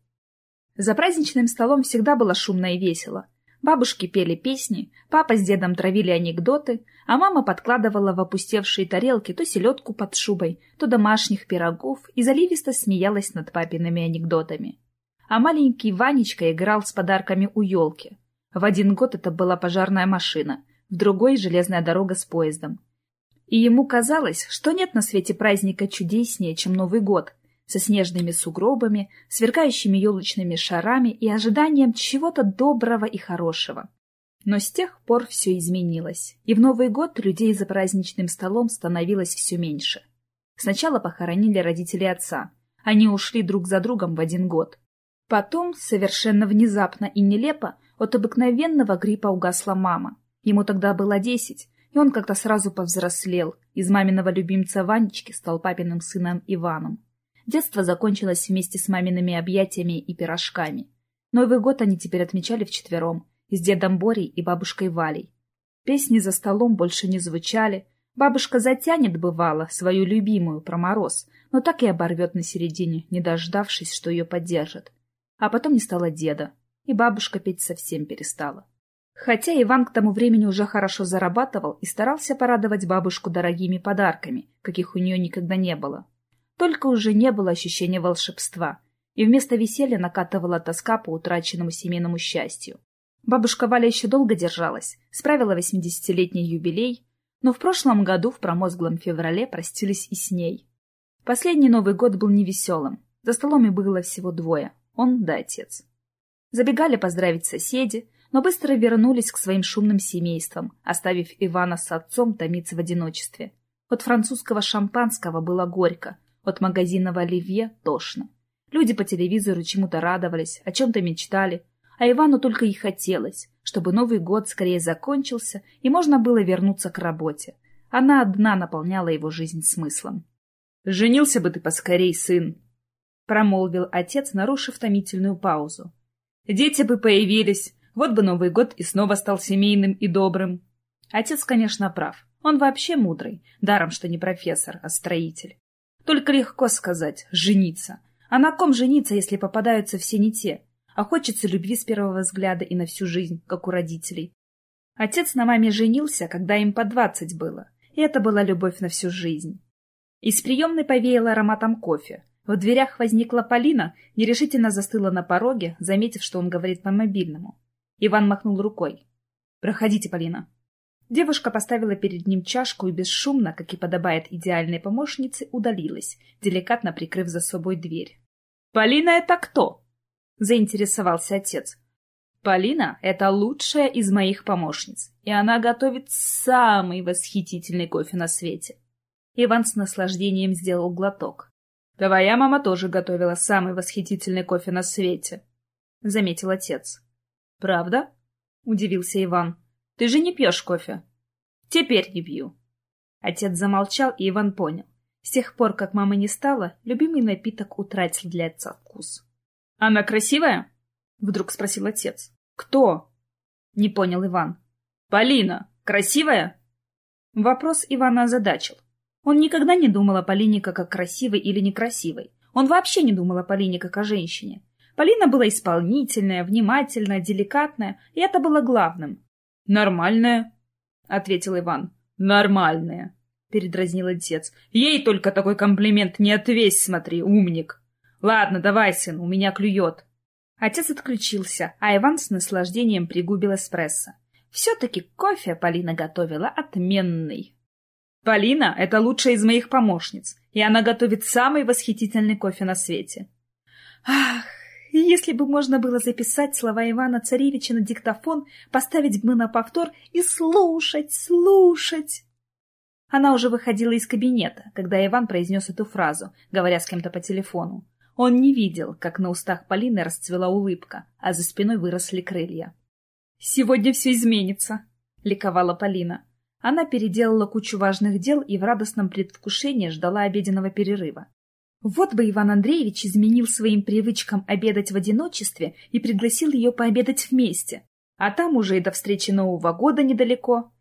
За праздничным столом всегда было шумно и весело. Бабушки пели песни, папа с дедом травили анекдоты, а мама подкладывала в опустевшие тарелки то селедку под шубой, то домашних пирогов и заливисто смеялась над папиными анекдотами. А маленький Ванечка играл с подарками у елки. В один год это была пожарная машина, в другой — железная дорога с поездом. И ему казалось, что нет на свете праздника чудеснее, чем Новый год — со снежными сугробами, сверкающими елочными шарами и ожиданием чего-то доброго и хорошего. Но с тех пор все изменилось, и в Новый год людей за праздничным столом становилось все меньше. Сначала похоронили родители отца. Они ушли друг за другом в один год. Потом, совершенно внезапно и нелепо, от обыкновенного гриппа угасла мама. Ему тогда было десять, и он как-то сразу повзрослел. Из маминого любимца Ванечки стал папиным сыном Иваном. Детство закончилось вместе с мамиными объятиями и пирожками. Новый год они теперь отмечали вчетвером, с дедом Борей и бабушкой Валей. Песни за столом больше не звучали. Бабушка затянет, бывало, свою любимую про мороз, но так и оборвет на середине, не дождавшись, что ее поддержат. А потом не стало деда, и бабушка петь совсем перестала. Хотя Иван к тому времени уже хорошо зарабатывал и старался порадовать бабушку дорогими подарками, каких у нее никогда не было. Только уже не было ощущения волшебства, и вместо веселья накатывала тоска по утраченному семейному счастью. Бабушка Валя еще долго держалась, справила восьмидесятилетний юбилей, но в прошлом году в промозглом феврале простились и с ней. Последний Новый год был невеселым. За столом и было всего двое — он да отец. Забегали поздравить соседи, но быстро вернулись к своим шумным семействам, оставив Ивана с отцом томиться в одиночестве. От французского шампанского было горько, от магазинного оливье тошно. Люди по телевизору чему-то радовались, о чем-то мечтали, а Ивану только и хотелось, чтобы Новый год скорее закончился и можно было вернуться к работе. Она одна наполняла его жизнь смыслом. «Женился бы ты поскорей, сын!» — промолвил отец, нарушив томительную паузу. «Дети бы появились, вот бы Новый год и снова стал семейным и добрым». Отец, конечно, прав. Он вообще мудрый, даром, что не профессор, а строитель. Только легко сказать «жениться». А на ком жениться, если попадаются все не те? А хочется любви с первого взгляда и на всю жизнь, как у родителей. Отец на маме женился, когда им по двадцать было, и это была любовь на всю жизнь. Из приемной повеяло ароматом кофе. В дверях возникла Полина, нерешительно застыла на пороге, заметив, что он говорит по мобильному. Иван махнул рукой. «Проходите, Полина». Девушка поставила перед ним чашку и бесшумно, как и подобает идеальной помощнице, удалилась, деликатно прикрыв за собой дверь. «Полина — это кто?» — заинтересовался отец. «Полина — это лучшая из моих помощниц, и она готовит самый восхитительный кофе на свете». Иван с наслаждением сделал глоток. «Твоя мама тоже готовила самый восхитительный кофе на свете», — заметил отец. «Правда?» — удивился Иван. «Ты же не пьешь кофе?» «Теперь не пью». Отец замолчал, и Иван понял. С тех пор, как мамы не стало, любимый напиток утратил для отца вкус. «Она красивая?» — вдруг спросил отец. «Кто?» — не понял Иван. «Полина. Красивая?» Вопрос Ивана озадачил. Он никогда не думал о Полине как о красивой или некрасивой. Он вообще не думал о Полине как о женщине. Полина была исполнительная, внимательная, деликатная, и это было главным. «Нормальная», — ответил Иван. «Нормальная», — передразнил отец. «Ей только такой комплимент не отвесь, смотри, умник. Ладно, давай, сын, у меня клюет». Отец отключился, а Иван с наслаждением пригубил эспрессо. Все-таки кофе Полина готовила отменный. Полина — это лучшая из моих помощниц, и она готовит самый восхитительный кофе на свете. Ах, если бы можно было записать слова Ивана Царевича на диктофон, поставить бы на повтор и слушать, слушать. Она уже выходила из кабинета, когда Иван произнес эту фразу, говоря с кем-то по телефону. Он не видел, как на устах Полины расцвела улыбка, а за спиной выросли крылья. «Сегодня все изменится», — ликовала Полина. Она переделала кучу важных дел и в радостном предвкушении ждала обеденного перерыва. Вот бы Иван Андреевич изменил своим привычкам обедать в одиночестве и пригласил ее пообедать вместе. А там уже и до встречи Нового года недалеко.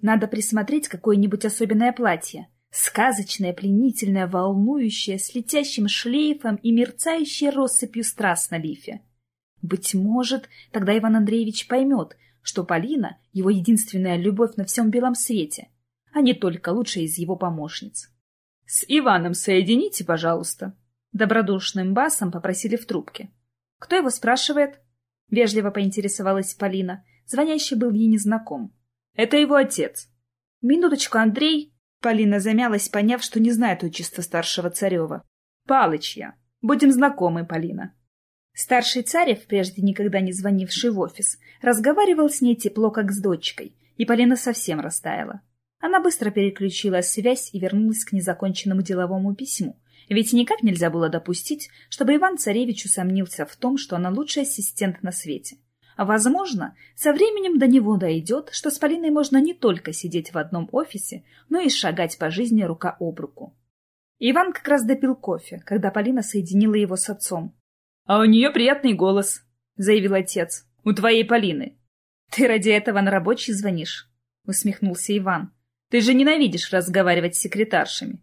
Надо присмотреть какое-нибудь особенное платье. Сказочное, пленительное, волнующее, с летящим шлейфом и мерцающей россыпью страз на лифе. Быть может, тогда Иван Андреевич поймет, что Полина — его единственная любовь на всем белом свете, а не только лучшая из его помощниц. — С Иваном соедините, пожалуйста. Добродушным басом попросили в трубке. — Кто его спрашивает? — вежливо поинтересовалась Полина. Звонящий был ей незнаком. — Это его отец. — Минуточку, Андрей. Полина замялась, поняв, что не знает отчества старшего Царева. — Палыч я. Будем знакомы, Полина. Старший Царев, прежде никогда не звонивший в офис, разговаривал с ней тепло, как с дочкой, и Полина совсем растаяла. Она быстро переключила связь и вернулась к незаконченному деловому письму, ведь никак нельзя было допустить, чтобы Иван Царевич усомнился в том, что она лучший ассистент на свете. Возможно, со временем до него дойдет, что с Полиной можно не только сидеть в одном офисе, но и шагать по жизни рука об руку. Иван как раз допил кофе, когда Полина соединила его с отцом, «А у нее приятный голос», — заявил отец. «У твоей Полины». «Ты ради этого на рабочий звонишь?» — усмехнулся Иван. «Ты же ненавидишь разговаривать с секретаршами».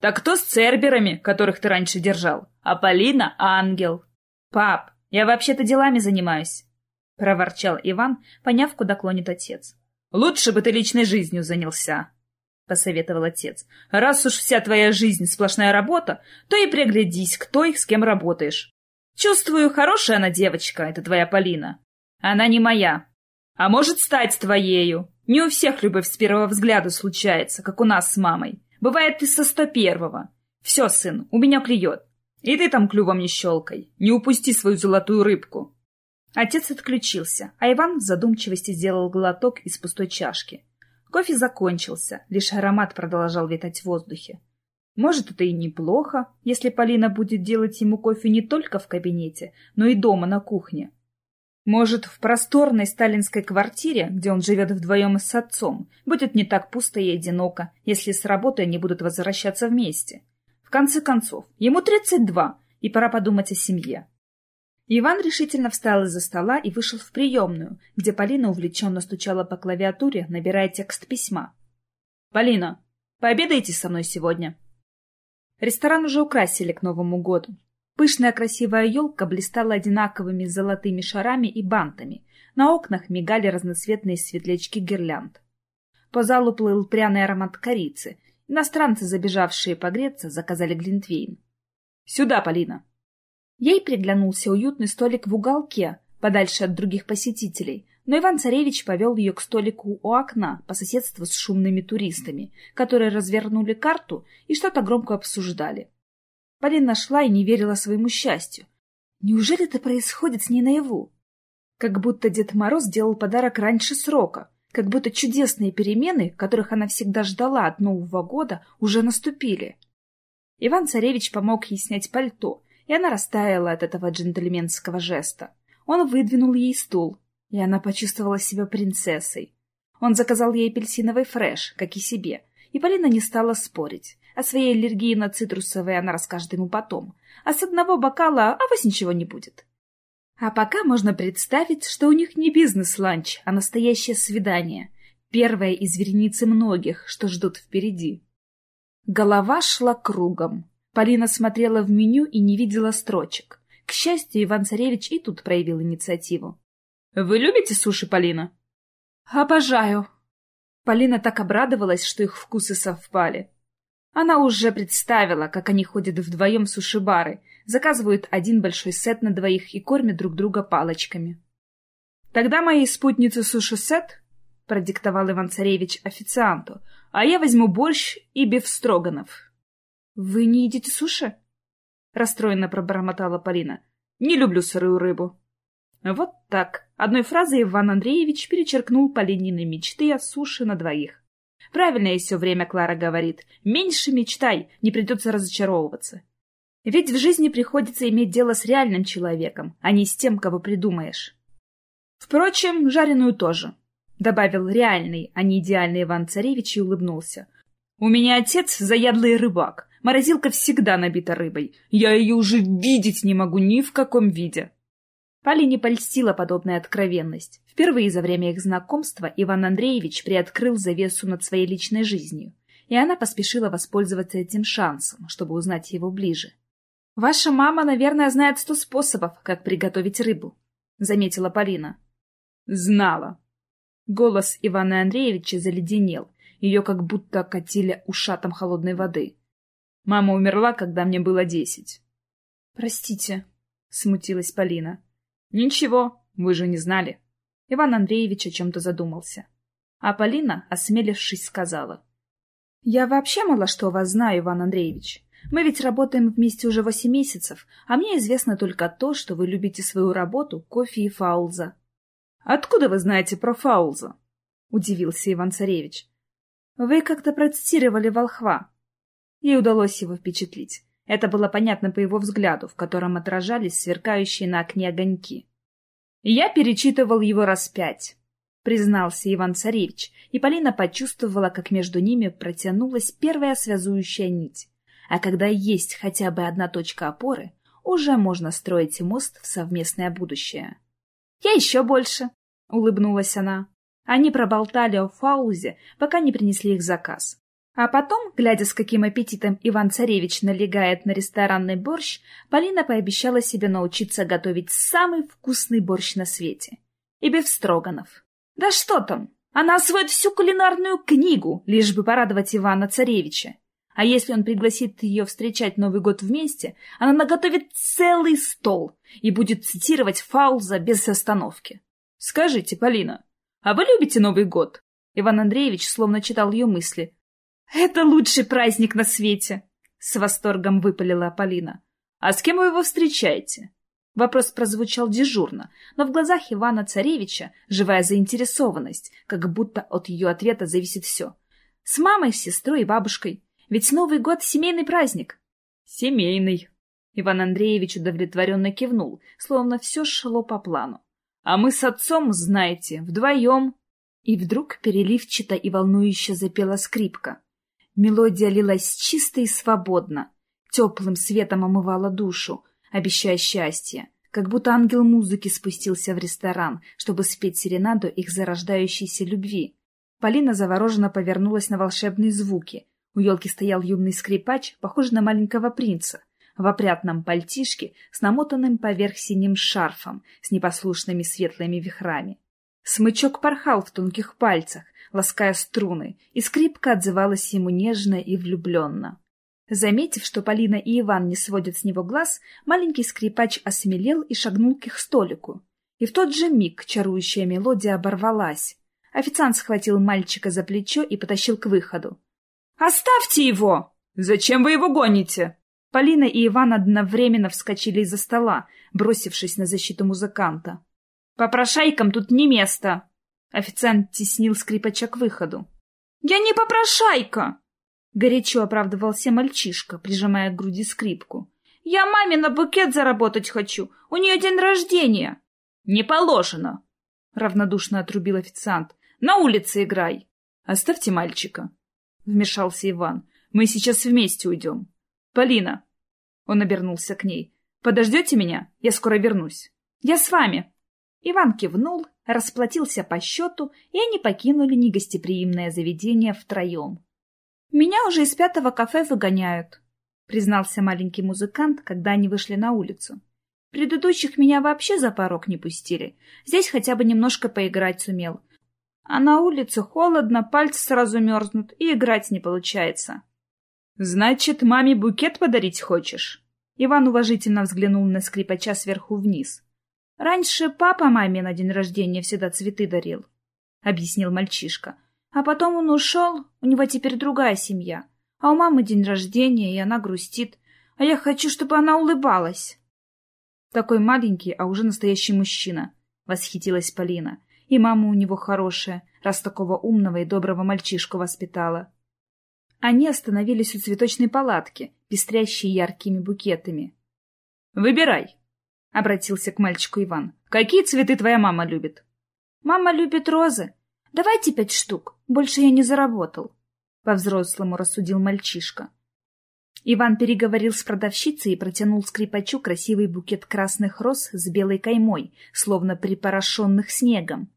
«Так кто с церберами, которых ты раньше держал? А Полина — ангел». «Пап, я вообще-то делами занимаюсь», — проворчал Иван, поняв, куда клонит отец. «Лучше бы ты личной жизнью занялся», — посоветовал отец. «Раз уж вся твоя жизнь сплошная работа, то и приглядись к той, с кем работаешь. Чувствую, хорошая она девочка, это твоя Полина. Она не моя. А может стать твоею. Не у всех любовь с первого взгляда случается, как у нас с мамой. Бывает и со сто первого. Все, сын, у меня клюет. И ты там клювом не щелкай. Не упусти свою золотую рыбку. Отец отключился, а Иван в задумчивости сделал глоток из пустой чашки. Кофе закончился, лишь аромат продолжал витать в воздухе. Может, это и неплохо, если Полина будет делать ему кофе не только в кабинете, но и дома на кухне. Может, в просторной сталинской квартире, где он живет вдвоем с отцом, будет не так пусто и одиноко, если с работы они будут возвращаться вместе. В конце концов, ему 32, и пора подумать о семье. Иван решительно встал из-за стола и вышел в приемную, где Полина увлеченно стучала по клавиатуре, набирая текст письма. «Полина, пообедайте со мной сегодня». Ресторан уже украсили к Новому году. Пышная красивая елка блистала одинаковыми золотыми шарами и бантами. На окнах мигали разноцветные светлячки гирлянд. По залу плыл пряный аромат корицы. Иностранцы, забежавшие погреться, заказали глинтвейн. «Сюда, Полина!» Ей приглянулся уютный столик в уголке, подальше от других посетителей, но Иван-Царевич повел ее к столику у окна по соседству с шумными туристами, которые развернули карту и что-то громко обсуждали. Полина шла и не верила своему счастью. Неужели это происходит с ней наяву? Как будто Дед Мороз сделал подарок раньше срока, как будто чудесные перемены, которых она всегда ждала от Нового года, уже наступили. Иван-Царевич помог ей снять пальто, и она растаяла от этого джентльменского жеста. Он выдвинул ей стул, и она почувствовала себя принцессой. Он заказал ей апельсиновый фреш, как и себе, и Полина не стала спорить. О своей аллергии на цитрусовые она расскажет ему потом, а с одного бокала а вас ничего не будет. А пока можно представить, что у них не бизнес-ланч, а настоящее свидание, первое из вереницы многих, что ждут впереди. Голова шла кругом. Полина смотрела в меню и не видела строчек. К счастью, Иван-Царевич и тут проявил инициативу. — Вы любите суши, Полина? — Обожаю. Полина так обрадовалась, что их вкусы совпали. Она уже представила, как они ходят вдвоем в суши-бары, заказывают один большой сет на двоих и кормят друг друга палочками. — Тогда моей спутнице суши-сет, — продиктовал Иван-Царевич официанту, — а я возьму борщ и бифстроганов. «Вы не едите суши?» — расстроенно пробормотала Полина. «Не люблю сырую рыбу». Вот так. Одной фразой Иван Андреевич перечеркнул Полинины мечты о суши на двоих. Правильно ей все время Клара говорит. Меньше мечтай, не придется разочаровываться. Ведь в жизни приходится иметь дело с реальным человеком, а не с тем, кого придумаешь. Впрочем, жареную тоже. Добавил реальный, а не идеальный Иван-Царевич и улыбнулся. У меня отец заядлый рыбак. Морозилка всегда набита рыбой. Я ее уже видеть не могу ни в каком виде. Полине польстила подобная откровенность. Впервые за время их знакомства Иван Андреевич приоткрыл завесу над своей личной жизнью, и она поспешила воспользоваться этим шансом, чтобы узнать его ближе. «Ваша мама, наверное, знает сто способов, как приготовить рыбу», — заметила Полина. «Знала». Голос Ивана Андреевича заледенел, ее как будто катили ушатом холодной воды. Мама умерла, когда мне было десять. «Простите», — смутилась Полина. «Ничего, вы же не знали». Иван Андреевич о чем-то задумался. А Полина, осмелившись, сказала. «Я вообще мало что о вас знаю, Иван Андреевич. Мы ведь работаем вместе уже восемь месяцев, а мне известно только то, что вы любите свою работу, кофе и фаулза». «Откуда вы знаете про фаулза?» — удивился Иван Царевич. «Вы как-то процитировали волхва. Ей удалось его впечатлить. Это было понятно по его взгляду, в котором отражались сверкающие на окне огоньки. «Я перечитывал его раз пять», — признался Иван-Царевич, и Полина почувствовала, как между ними протянулась первая связующая нить. А когда есть хотя бы одна точка опоры, уже можно строить мост в совместное будущее. «Я еще больше», — улыбнулась она. Они проболтали о Фаузе, пока не принесли их заказ. А потом, глядя, с каким аппетитом Иван-Царевич налегает на ресторанный борщ, Полина пообещала себе научиться готовить самый вкусный борщ на свете. И Бефстроганов. Да что там! Она освоит всю кулинарную книгу, лишь бы порадовать Ивана-Царевича. А если он пригласит ее встречать Новый год вместе, она наготовит целый стол и будет цитировать Фаулза без остановки. «Скажите, Полина, а вы любите Новый год?» Иван Андреевич словно читал ее мысли, «Это лучший праздник на свете!» — с восторгом выпалила Полина. «А с кем вы его встречаете?» Вопрос прозвучал дежурно, но в глазах Ивана Царевича живая заинтересованность, как будто от ее ответа зависит все. «С мамой, сестрой и бабушкой. Ведь Новый год — семейный праздник». «Семейный». Иван Андреевич удовлетворенно кивнул, словно все шло по плану. А мы с отцом, знаете, вдвоем. И вдруг переливчато и волнующе запела скрипка. Мелодия лилась чисто и свободно, теплым светом омывала душу, обещая счастье, как будто ангел музыки спустился в ресторан, чтобы спеть серенаду их зарождающейся любви. Полина завороженно повернулась на волшебные звуки. У елки стоял юный скрипач, похожий на маленького принца, в опрятном пальтишке с намотанным поверх синим шарфом с непослушными светлыми вихрами. Смычок порхал в тонких пальцах, лаская струны, и скрипка отзывалась ему нежно и влюбленно. Заметив, что Полина и Иван не сводят с него глаз, маленький скрипач осмелел и шагнул к их столику. И в тот же миг чарующая мелодия оборвалась. Официант схватил мальчика за плечо и потащил к выходу. «Оставьте его! Зачем вы его гоните?» Полина и Иван одновременно вскочили из-за стола, бросившись на защиту музыканта. «Попрошайкам тут не место!» Официант теснил скрипача к выходу. «Я не попрошайка!» Горячо оправдывался мальчишка, прижимая к груди скрипку. «Я маме на букет заработать хочу! У нее день рождения!» «Не положено!» — равнодушно отрубил официант. «На улице играй!» «Оставьте мальчика!» — вмешался Иван. «Мы сейчас вместе уйдем!» «Полина!» Он обернулся к ней. «Подождете меня? Я скоро вернусь». «Я с вами!» Иван кивнул, расплатился по счету, и они покинули негостеприимное заведение втроем. «Меня уже из пятого кафе выгоняют», — признался маленький музыкант, когда они вышли на улицу. «Предыдущих меня вообще за порог не пустили. Здесь хотя бы немножко поиграть сумел. А на улице холодно, пальцы сразу мерзнут, и играть не получается». «Значит, маме букет подарить хочешь?» Иван уважительно взглянул на скрипача сверху вниз. «Раньше папа маме на день рождения всегда цветы дарил», — объяснил мальчишка. «А потом он ушел, у него теперь другая семья. А у мамы день рождения, и она грустит. А я хочу, чтобы она улыбалась». «Такой маленький, а уже настоящий мужчина», — восхитилась Полина. «И мама у него хорошая, раз такого умного и доброго мальчишку воспитала». Они остановились у цветочной палатки, пестрящей яркими букетами. «Выбирай», — обратился к мальчику Иван. «Какие цветы твоя мама любит?» «Мама любит розы. Давайте пять штук. Больше я не заработал», — по-взрослому рассудил мальчишка. Иван переговорил с продавщицей и протянул скрипачу красивый букет красных роз с белой каймой, словно припорошенных снегом.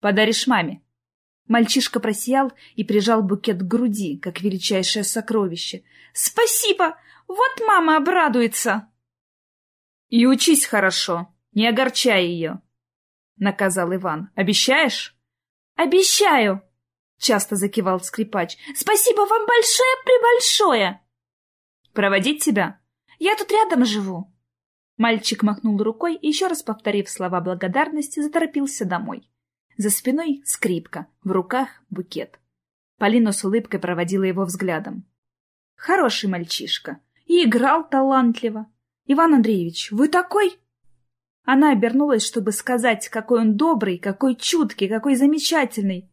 «Подаришь маме», Мальчишка просиял и прижал букет к груди, как величайшее сокровище. «Спасибо! Вот мама обрадуется!» «И учись хорошо, не огорчай ее!» — наказал Иван. «Обещаешь?» «Обещаю!» — часто закивал скрипач. «Спасибо вам большое-пребольшое!» «Проводить тебя?» «Я тут рядом живу!» Мальчик махнул рукой и, еще раз повторив слова благодарности, заторопился домой. За спиной скрипка, в руках букет. Полина с улыбкой проводила его взглядом. Хороший мальчишка. И играл талантливо. Иван Андреевич, вы такой... Она обернулась, чтобы сказать, какой он добрый, какой чуткий, какой замечательный.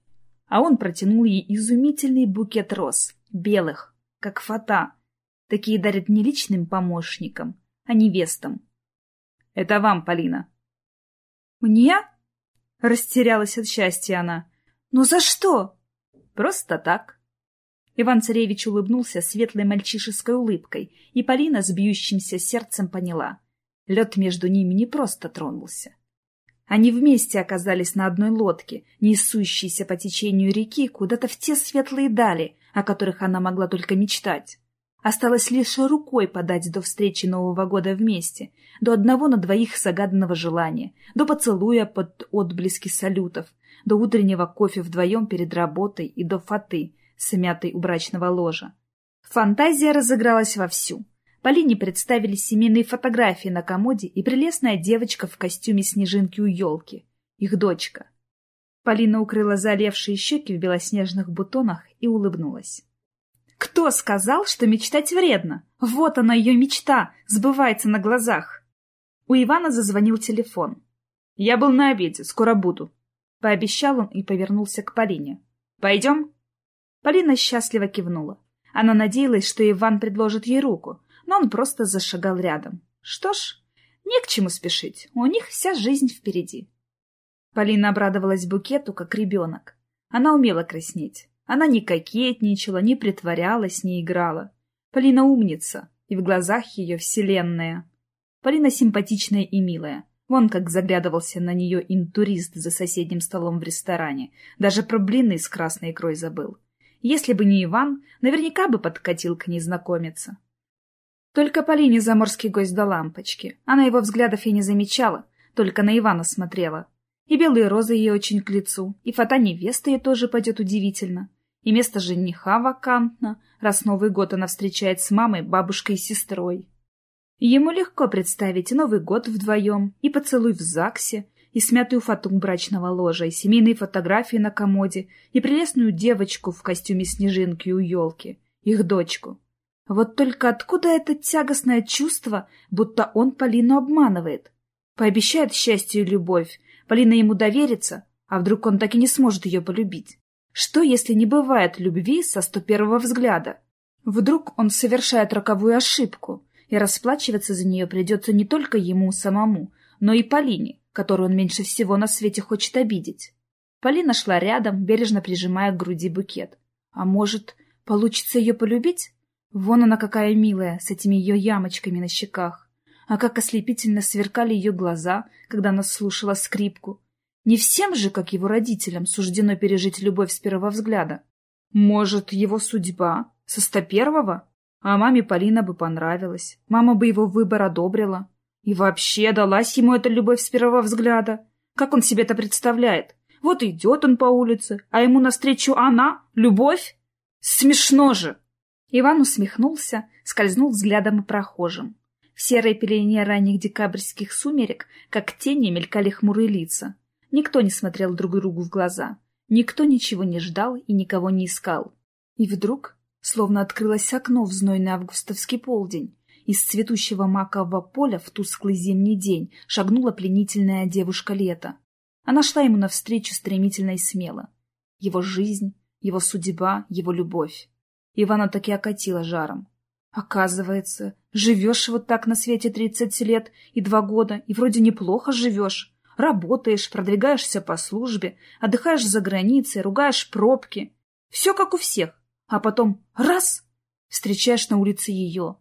А он протянул ей изумительный букет роз, белых, как фата. Такие дарят не личным помощникам, а невестам. Это вам, Полина. Мне? Растерялась от счастья она. «Ну за что?» «Просто так». Иван-царевич улыбнулся светлой мальчишеской улыбкой, и Полина с бьющимся сердцем поняла. Лед между ними не просто тронулся. Они вместе оказались на одной лодке, несущейся по течению реки куда-то в те светлые дали, о которых она могла только мечтать. Осталось лишь рукой подать до встречи Нового года вместе, до одного на двоих загаданного желания, до поцелуя под отблески салютов, до утреннего кофе вдвоем перед работой и до фаты, смятой у брачного ложа. Фантазия разыгралась вовсю. Полине представили семейные фотографии на комоде и прелестная девочка в костюме снежинки у елки, их дочка. Полина укрыла залевшие щеки в белоснежных бутонах и улыбнулась. Кто сказал, что мечтать вредно? Вот она, ее мечта, сбывается на глазах. У Ивана зазвонил телефон. «Я был на обеде, скоро буду», — пообещал он и повернулся к Полине. «Пойдем?» Полина счастливо кивнула. Она надеялась, что Иван предложит ей руку, но он просто зашагал рядом. Что ж, не к чему спешить, у них вся жизнь впереди. Полина обрадовалась букету, как ребенок. Она умела краснеть. Она не кокетничала, не притворялась, не играла. Полина умница, и в глазах ее вселенная. Полина симпатичная и милая. Вон как заглядывался на нее интурист за соседним столом в ресторане. Даже про блины с красной икрой забыл. Если бы не Иван, наверняка бы подкатил к ней знакомиться. Только Полине заморский гость до лампочки. Она его взглядов и не замечала, только на Ивана смотрела. И белые розы ей очень к лицу, и фото невесты ей тоже пойдет удивительно. И место жениха вакантно, раз Новый год она встречает с мамой, бабушкой и сестрой. Ему легко представить Новый год вдвоем, и поцелуй в ЗАГСе, и смятую фату брачного ложа, и семейные фотографии на комоде, и прелестную девочку в костюме снежинки у елки, их дочку. Вот только откуда это тягостное чувство, будто он Полину обманывает? Пообещает счастье и любовь, Полина ему доверится, а вдруг он так и не сможет ее полюбить? Что, если не бывает любви со сто первого взгляда? Вдруг он совершает роковую ошибку, и расплачиваться за нее придется не только ему самому, но и Полине, которую он меньше всего на свете хочет обидеть. Полина шла рядом, бережно прижимая к груди букет. А может, получится ее полюбить? Вон она какая милая, с этими ее ямочками на щеках. А как ослепительно сверкали ее глаза, когда она слушала скрипку. Не всем же, как его родителям, суждено пережить любовь с первого взгляда. Может, его судьба со сто первого? А маме Полина бы понравилась. Мама бы его выбор одобрила. И вообще далась ему эта любовь с первого взгляда. Как он себе это представляет? Вот идет он по улице, а ему навстречу она? Любовь? Смешно же! Иван усмехнулся, скользнул взглядом и прохожим. В серой пелене ранних декабрьских сумерек, как тени, мелькали хмурые лица. Никто не смотрел друг другу в глаза. Никто ничего не ждал и никого не искал. И вдруг, словно открылось окно в знойный августовский полдень, из цветущего макового поля в тусклый зимний день шагнула пленительная девушка лета. Она шла ему навстречу стремительно и смело. Его жизнь, его судьба, его любовь. Ивана таки окатила жаром. Оказывается, живешь вот так на свете тридцать лет и два года, и вроде неплохо живешь. Работаешь, продвигаешься по службе, отдыхаешь за границей, ругаешь пробки. Все как у всех. А потом — раз! — встречаешь на улице ее.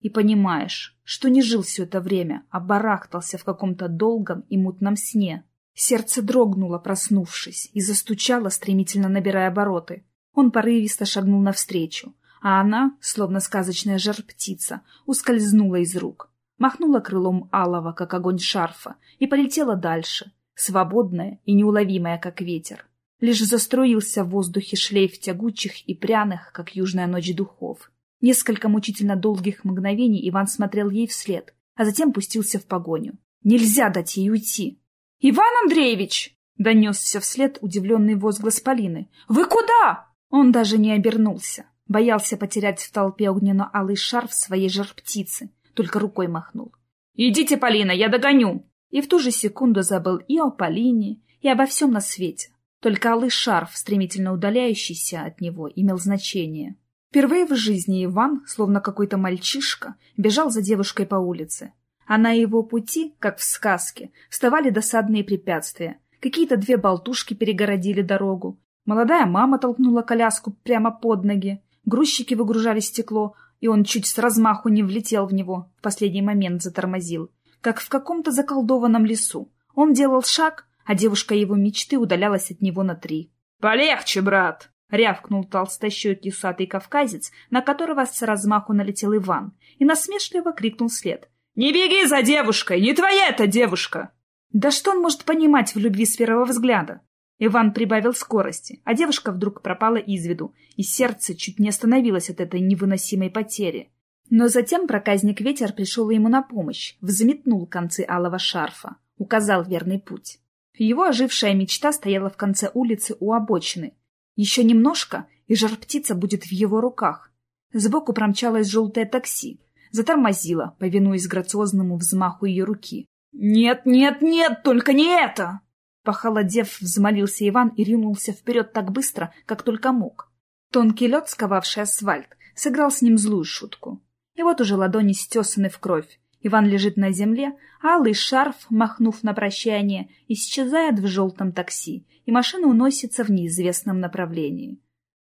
И понимаешь, что не жил все это время, а барахтался в каком-то долгом и мутном сне. Сердце дрогнуло, проснувшись, и застучало, стремительно набирая обороты. Он порывисто шагнул навстречу, а она, словно сказочная жар-птица, ускользнула из рук, махнула крылом алого, как огонь шарфа, и полетела дальше, свободная и неуловимая, как ветер. Лишь застроился в воздухе шлейф тягучих и пряных, как южная ночь духов. Несколько мучительно долгих мгновений Иван смотрел ей вслед, а затем пустился в погоню. Нельзя дать ей уйти. «Иван Андреевич!» — донесся вслед удивленный возглас Полины. «Вы куда?» Он даже не обернулся, боялся потерять в толпе огненно-алый шарф своей жар-птицы, только рукой махнул. «Идите, Полина, я догоню!» И в ту же секунду забыл и о Полине, и обо всем на свете. Только алый шарф, стремительно удаляющийся от него, имел значение. Впервые в жизни Иван, словно какой-то мальчишка, бежал за девушкой по улице. А на его пути, как в сказке, вставали досадные препятствия. Какие-то две болтушки перегородили дорогу, Молодая мама толкнула коляску прямо под ноги. Грузчики выгружали стекло, и он чуть с размаху не влетел в него, в последний момент затормозил. Как в каком-то заколдованном лесу. Он делал шаг, а девушка его мечты удалялась от него на три. «Полегче, брат!» — рявкнул толстощекий усатый кавказец, на которого с размаху налетел Иван, и насмешливо крикнул след. «Не беги за девушкой! Не твоя эта девушка!» Да что он может понимать в любви с первого взгляда? Иван прибавил скорости, а девушка вдруг пропала из виду, и сердце чуть не остановилось от этой невыносимой потери. Но затем проказник ветер пришел ему на помощь, взметнул концы алого шарфа, указал верный путь. Его ожившая мечта стояла в конце улицы у обочины. Еще немножко, и жар-птица будет в его руках. Сбоку промчалось желтое такси, затормозило, повинуясь грациозному взмаху ее руки. «Нет, нет, нет, только не это!» Похолодев, взмолился Иван и ринулся вперед так быстро, как только мог. Тонкий лед, сковавший асфальт, сыграл с ним злую шутку. И вот уже ладони стесаны в кровь, Иван лежит на земле, алый шарф, махнув на прощание, исчезает в желтом такси, и машина уносится в неизвестном направлении.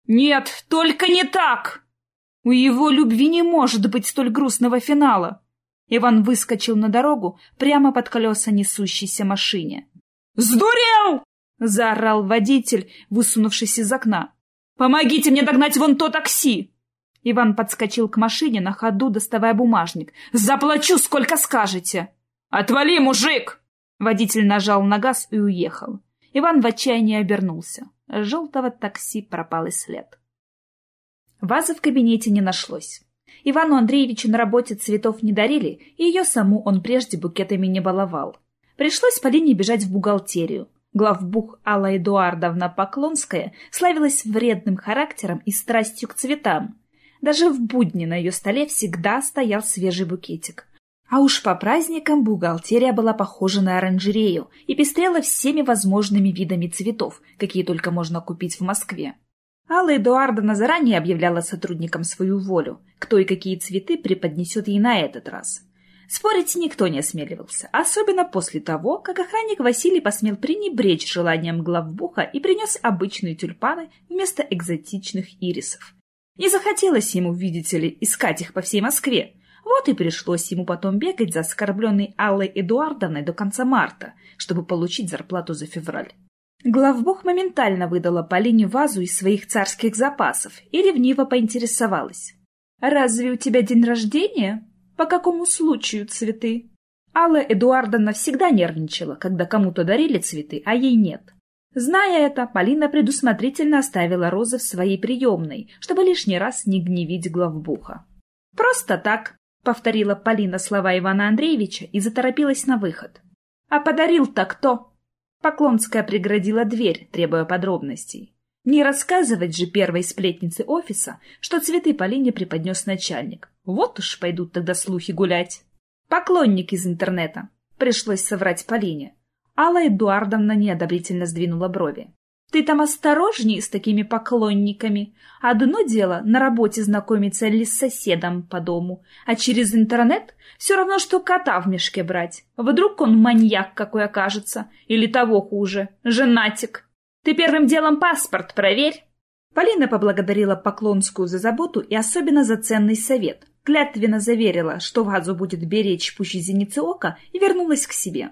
«Нет, только не так! У его любви не может быть столь грустного финала!» Иван выскочил на дорогу прямо под колеса несущейся машине. «Сдурел!» — заорал водитель, высунувшись из окна. «Помогите мне догнать вон то такси!» Иван подскочил к машине, на ходу доставая бумажник. «Заплачу, сколько скажете!» «Отвали, мужик!» Водитель нажал на газ и уехал. Иван в отчаянии обернулся. Желтого такси пропал и след. Вазы в кабинете не нашлось. Ивану Андреевичу на работе цветов не дарили, и ее саму он прежде букетами не баловал. Пришлось Полине бежать в бухгалтерию. Главбух Алла Эдуардовна Поклонская славилась вредным характером и страстью к цветам. Даже в будни на ее столе всегда стоял свежий букетик. А уж по праздникам бухгалтерия была похожа на оранжерею и пестрела всеми возможными видами цветов, какие только можно купить в Москве. Алла Эдуардовна заранее объявляла сотрудникам свою волю, кто и какие цветы преподнесет ей на этот раз. Спорить никто не осмеливался, особенно после того, как охранник Василий посмел пренебречь желанием главбуха и принес обычные тюльпаны вместо экзотичных ирисов. Не захотелось ему, видите ли, искать их по всей Москве. Вот и пришлось ему потом бегать за оскорбленной Аллой Эдуардовной до конца марта, чтобы получить зарплату за февраль. Главбух моментально выдала Полине вазу из своих царских запасов и ревниво поинтересовалась. «Разве у тебя день рождения? По какому случаю цветы?» Алла Эдуардовна всегда нервничала, когда кому-то дарили цветы, а ей нет. Зная это, Полина предусмотрительно оставила розы в своей приемной, чтобы лишний раз не гневить главбуха. «Просто так», — повторила Полина слова Ивана Андреевича и заторопилась на выход. «А подарил-то кто?» Поклонская преградила дверь, требуя подробностей. Не рассказывать же первой сплетнице офиса, что цветы Полине преподнес начальник. Вот уж пойдут тогда слухи гулять. Поклонник из интернета. Пришлось соврать Полине. Алла Эдуардовна неодобрительно сдвинула брови. «Ты там осторожней с такими поклонниками. Одно дело на работе знакомиться ли с соседом по дому, а через интернет все равно, что кота в мешке брать. Вдруг он маньяк какой окажется, или того хуже, женатик. Ты первым делом паспорт проверь». Полина поблагодарила Поклонскую за заботу и особенно за ценный совет. Клятвенно заверила, что вазу будет беречь пуще зеницы ока, и вернулась к себе.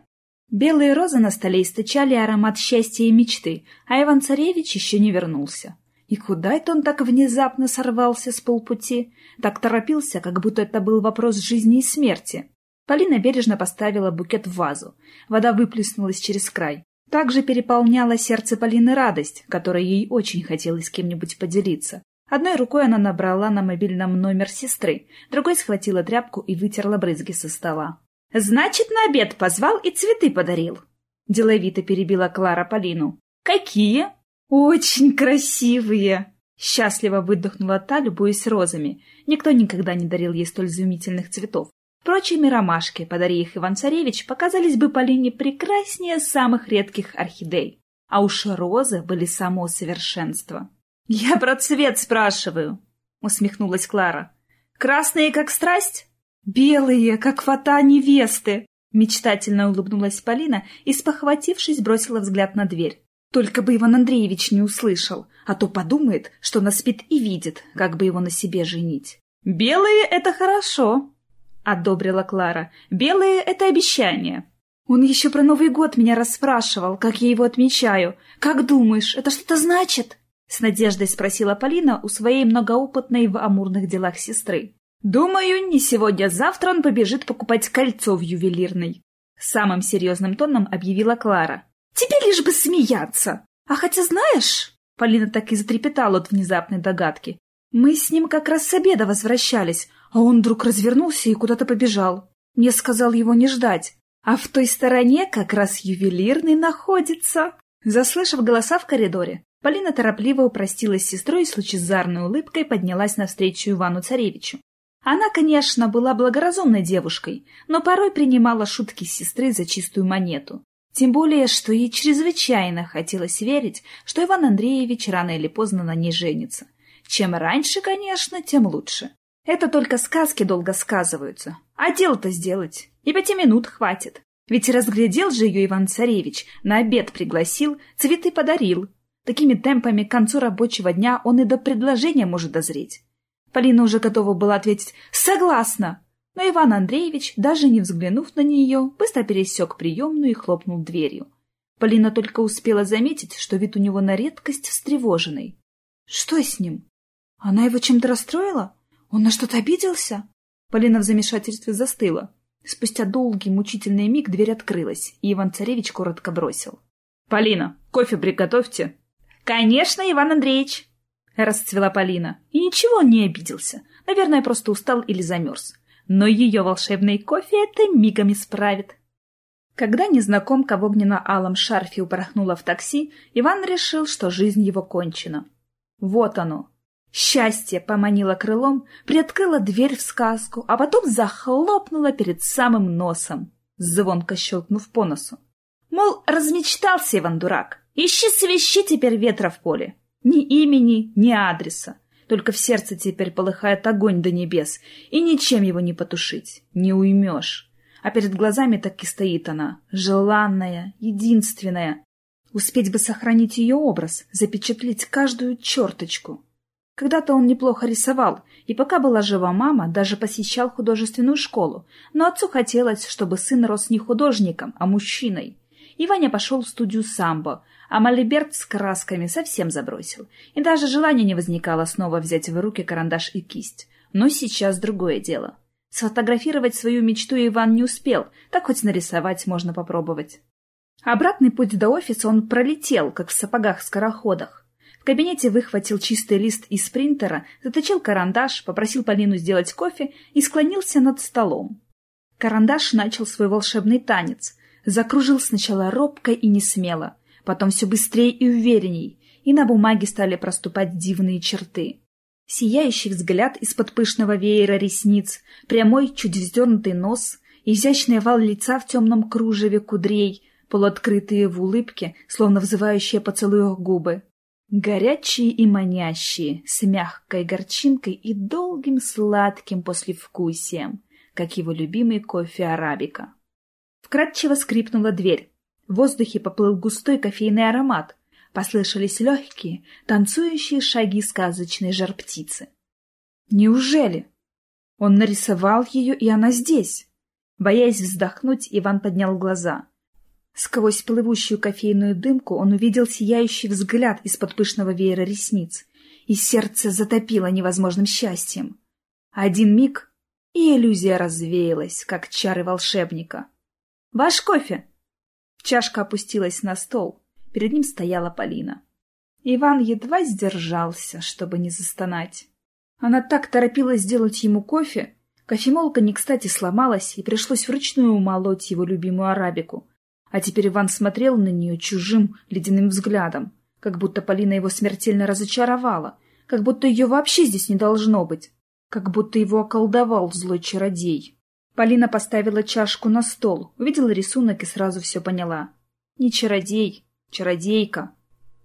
Белые розы на столе источали аромат счастья и мечты, а Иван-Царевич еще не вернулся. И куда это он так внезапно сорвался с полпути? Так торопился, как будто это был вопрос жизни и смерти. Полина бережно поставила букет в вазу. Вода выплеснулась через край. Также переполняла сердце Полины радость, которой ей очень хотелось с кем-нибудь поделиться. Одной рукой она набрала на мобильном номер сестры, другой схватила тряпку и вытерла брызги со стола. «Значит, на обед позвал и цветы подарил?» Деловито перебила Клара Полину. «Какие?» «Очень красивые!» Счастливо выдохнула та, любуясь розами. Никто никогда не дарил ей столь изумительных цветов. Впрочем, и ромашки, подари их Иван-Царевич, показались бы Полине прекраснее самых редких орхидей. А уж розы были само совершенство. «Я про цвет спрашиваю», — усмехнулась Клара. «Красные, как страсть?» «Белые, как фата невесты!» Мечтательно улыбнулась Полина и, спохватившись, бросила взгляд на дверь. Только бы Иван Андреевич не услышал, а то подумает, что она спит и видит, как бы его на себе женить. «Белые — это хорошо!» — одобрила Клара. «Белые — это обещание!» «Он еще про Новый год меня расспрашивал, как я его отмечаю. Как думаешь, это что-то значит?» С надеждой спросила Полина у своей многоопытной в амурных делах сестры. «Думаю, не сегодня-завтра он побежит покупать кольцо в ювелирной», — самым серьезным тоном объявила Клара. «Тебе лишь бы смеяться! А хотя знаешь...» Полина так и затрепетала от внезапной догадки. «Мы с ним как раз с обеда возвращались, а он вдруг развернулся и куда-то побежал. Мне сказал его не ждать. А в той стороне как раз ювелирный находится». Заслышав голоса в коридоре, Полина торопливо упростилась с сестрой и с лучезарной улыбкой поднялась навстречу Ивану Царевичу. Она, конечно, была благоразумной девушкой, но порой принимала шутки сестры за чистую монету. Тем более, что ей чрезвычайно хотелось верить, что Иван Андреевич рано или поздно на ней женится. Чем раньше, конечно, тем лучше. Это только сказки долго сказываются, а дело-то сделать и пяти минут хватит. Ведь разглядел же ее Иван-Царевич, на обед пригласил, цветы подарил. Такими темпами к концу рабочего дня он и до предложения может дозреть. Полина уже готова была ответить «Согласна!», но Иван Андреевич, даже не взглянув на нее, быстро пересек приемную и хлопнул дверью. Полина только успела заметить, что вид у него на редкость встревоженный. Что с ним? Она его чем-то расстроила? Он на что-то обиделся? Полина в замешательстве застыла. Спустя долгий мучительный миг дверь открылась, и Иван-Царевич коротко бросил. — Полина, кофе приготовьте. — Конечно, Иван Андреевич! — расцвела Полина. И ничего не обиделся. Наверное, просто устал или замерз. Но ее волшебный кофе это мигом исправит. Когда незнакомка в огненно-алом шарфе упорхнула в такси, Иван решил, что жизнь его кончена. Вот оно, Счастье поманило крылом, приоткрыла дверь в сказку, а потом захлопнула перед самым носом, звонко щелкнув по носу. Мол, размечтался Иван-дурак. Ищи свищи теперь ветра в поле. Ни имени, ни адреса. Только в сердце теперь полыхает огонь до небес, и ничем его не потушить, не уймешь. А перед глазами так и стоит она, желанная, единственная. Успеть бы сохранить ее образ, запечатлеть каждую черточку. Когда-то он неплохо рисовал, и пока была жива мама, даже посещал художественную школу, но отцу хотелось, чтобы сын рос не художником, а мужчиной. И Ваня пошел в студию самбо, а Малиберт с красками совсем забросил, и даже желания не возникало снова взять в руки карандаш и кисть. Но сейчас другое дело. Сфотографировать свою мечту Иван не успел, так хоть нарисовать можно попробовать. Обратный путь до офиса он пролетел, как в сапогах-скороходах. В кабинете выхватил чистый лист из принтера, заточил карандаш, попросил Полину сделать кофе и склонился над столом. Карандаш начал свой волшебный танец. Закружил сначала робко и несмело, потом все быстрее и уверенней, и на бумаге стали проступать дивные черты. Сияющий взгляд из-под пышного веера ресниц, прямой, чуть вздернутый нос, изящный вал лица в темном кружеве кудрей, полуоткрытые в улыбке, словно взывающие поцелуях губы. Горячие и манящие, с мягкой горчинкой и долгим сладким послевкусием, как его любимый кофе арабика. Вкратчиво скрипнула дверь. В воздухе поплыл густой кофейный аромат. Послышались легкие, танцующие шаги сказочной жар-птицы. Неужели? Он нарисовал ее, и она здесь. Боясь вздохнуть, Иван поднял глаза. Сквозь плывущую кофейную дымку он увидел сияющий взгляд из-под пышного веера ресниц, и сердце затопило невозможным счастьем. Один миг, и иллюзия развеялась, как чары волшебника. «Ваш кофе!» Чашка опустилась на стол. Перед ним стояла Полина. Иван едва сдержался, чтобы не застонать. Она так торопилась сделать ему кофе. Кофемолка не кстати сломалась, и пришлось вручную умолоть его любимую арабику — а теперь Иван смотрел на нее чужим ледяным взглядом, как будто Полина его смертельно разочаровала, как будто ее вообще здесь не должно быть, как будто его околдовал злой чародей. Полина поставила чашку на стол, увидела рисунок и сразу все поняла. Не чародей, чародейка.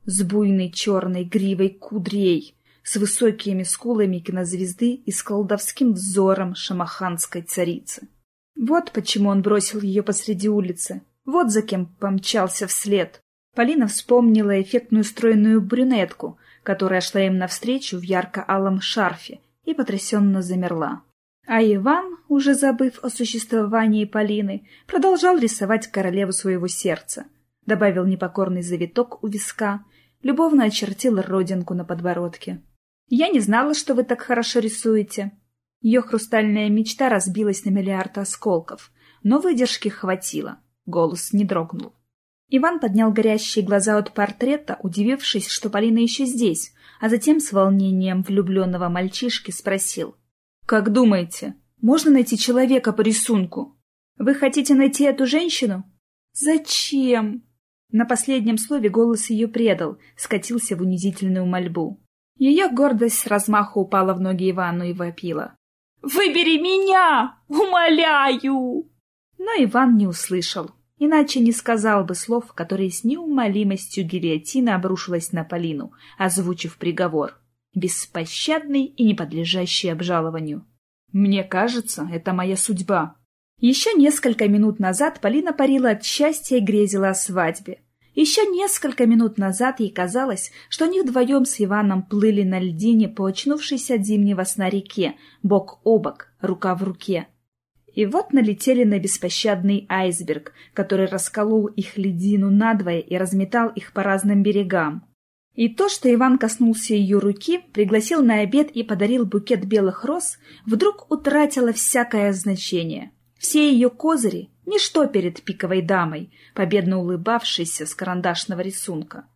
С буйной черной гривой кудрей, с высокими скулами кинозвезды и с колдовским взором шамаханской царицы. Вот почему он бросил ее посреди улицы, вот за кем помчался вслед. Полина вспомнила эффектную стройную брюнетку, которая шла им навстречу в ярко-алом шарфе, и потрясенно замерла. А Иван, уже забыв о существовании Полины, продолжал рисовать королеву своего сердца. Добавил непокорный завиток у виска, любовно очертил родинку на подбородке. «Я не знала, что вы так хорошо рисуете». Ее хрустальная мечта разбилась на миллиард осколков, но выдержки хватило. Голос не дрогнул. Иван поднял горящие глаза от портрета, удивившись, что Полина еще здесь, а затем с волнением влюбленного мальчишки спросил. «Как думаете, можно найти человека по рисунку? Вы хотите найти эту женщину?» «Зачем?» На последнем слове голос ее предал, скатился в унизительную мольбу. Ее гордость с размаху упала в ноги Ивану и вопила. «Выбери меня! Умоляю!» Но Иван не услышал иначе не сказал бы слов, которые с неумолимостью гильотина обрушилась на Полину, озвучив приговор, беспощадный и не подлежащий обжалованию. Мне кажется, это моя судьба. Еще несколько минут назад Полина парила от счастья и грезила о свадьбе. Еще несколько минут назад ей казалось, что они вдвоем с Иваном плыли на льдине по очнувшейся от зимнего сна реке, бок о бок, рука в руке. И вот налетели на беспощадный айсберг, который расколол их льдину надвое и разметал их по разным берегам. И то, что Иван коснулся ее руки, пригласил на обед и подарил букет белых роз, вдруг утратило всякое значение. Все ее козыри — ничто перед пиковой дамой, победно улыбавшейся с карандашного рисунка.